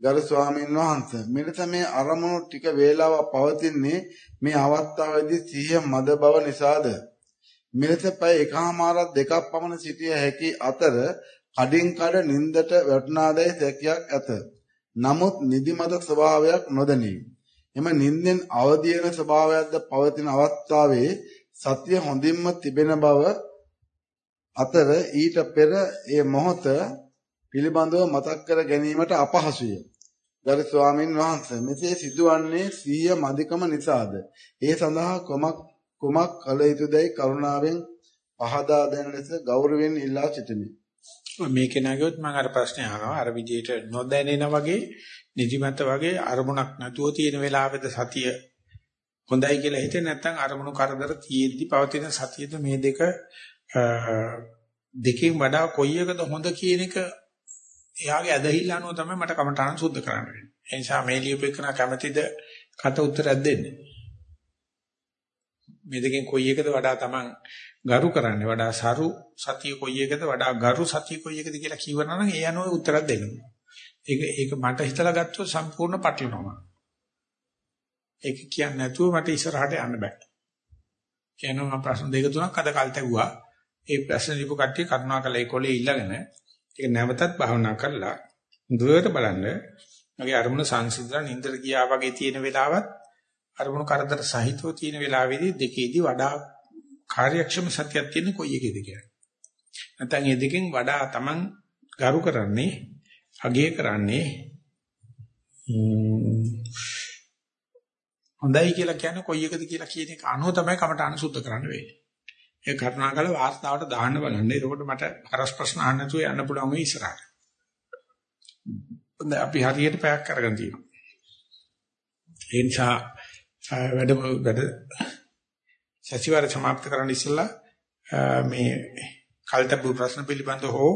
ගරු ස්වාමීන් වහන්සේ මෙලෙස මේ අරමුණු ටික වේලාවක් පවතින්නේ මේ අවස්ථාවේදී සිහිය මද බව නිසාද මෙලෙස පැය එකහමාරක් දෙකක් පමණ සිටිය හැකි අතර කඩින් කඩ නින්දට වැටුණාදැයි සැකයක් ඇත. නමුත් නිදිමත ස්වභාවයක් නොදැනී. එම නින්දෙන් අවදි වෙන ස්වභාවයක්ද පවතින අවස්ථාවේ සතිය හොඳින්ම තිබෙන බව අතර ඊට පෙර ඒ මොහොත පිළිබඳව මතක් කර ගැනීමට අපහසුය. ගරු ස්වාමින් වහන්සේ මෙසේ සිදුවන්නේ සීය මදිකම නිසාද? ඒ සඳහා කොමක් කොමක් කළ යුතුදයි කරුණාවෙන් පහදා දෙන ලෙස ගෞරවයෙන් ඉල්ලා සිටිමි. මේක නගියොත් මම අර ප්‍රශ්නේ අහනවා අර විදිහට නොදැනෙන වගේ නිදිමත වගේ අරමුණක් නැතුව තියෙන වෙලාවෙද සතිය හොඳයි කියලා හිතේ නැත්නම් අරමුණු කරදර තියෙද්දි පවතින සතියද මේ දෙක දෙකෙන් වඩා කොයි එකද හොඳ කියන එක එයාගේ ඇදහිල්ල අනුව තමයි මට කමටහන් සුද්ධ කරන්න වෙන්නේ. ඒ නිසා මේ ලියුපෙකන කැමැතිද කට උත්තරයක් දෙන්න. මේ දෙකෙන් කොයි එකද වඩා Taman ගරු කරන්නේ වඩා සරු සතිය කොයි එකද වඩා ගරු සතිය කොයි එකද කියලා කියවනවා නම් ඒ අනුව උත්තරයක් දෙන්න. ඒක ඒක මට හිතලා ගත්තොත් සම්පූර්ණ පටලනවා. ඒක කියන්නේ නැතුව මට ඉස්සරහට යන්න බෑ. කියනවා ප්‍රශ්න දෙක තුනක් අද කල් තැවුවා. ඒ ප්‍රශ්න දීපු කට්ටිය කරුණාකරලා ඒ කොලේ ඉල්ලගෙන ඒක නැවතත් භාවනා කරලා දුරට බලන්න මගේ අරමුණ සංසිඳලා නින්දර ගියා වගේ තියෙන වෙලාවත් අරමුණු කරදර සහිතව තියෙන වෙලාවේදී දෙකේදී වඩා කාර්යක්ෂම සත්‍යයක් තියෙන කොයි එකේද කියලා. නැත්නම් මේ දෙකෙන් වඩා Taman ගරු කරන්නේ අගය කරන්නේ හොඳයි කියලා කියන්නේ කොයි එකද කියලා කියන එක අනුව තමයි කමටහන සුද්ධ කරන්න වෙන්නේ. ඒ කරුණාකර වාස්තාවට දාන්න බලන්න. එතකොට මට හරස් ප්‍රශ්න අහන්න නැතුව යන්න පුළුවන් වෙයි ඉස්සරහට. දැන් අපි හරියට පැයක් කරගෙන තියෙනවා. ඒ නිසා වැඩම වැඩ සතිವಾರ સમાપ્ત කරන්න ඉස්සෙල්ලා මේ කල්තබු ප්‍රශ්න පිළිබඳව හෝ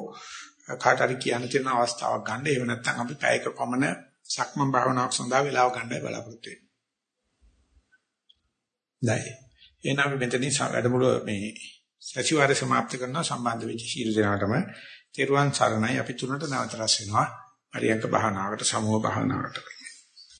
කාට හරි කියන්න තියෙන අවස්ථාවක් ගන්න. එහෙම නැත්නම් අපි පැයක පමණ සක්මන් භාවනාවක් සඳහා වේලාව ගන්නයි බලාපොරොත්තු වෙන්නේ. 来。එහෙනම් අපි මෙතනින් වැඩමුළුව මේ සතිವಾರ સમાપ્ત කරනවා. සම්බන්ධ වෙච්ච සියලු දෙනාටම තෙරුවන් සරණයි. අපි තුනට නැවත රැස් වෙනවා. පරියන්ක භාවනාවට සමූහ භාවනාවට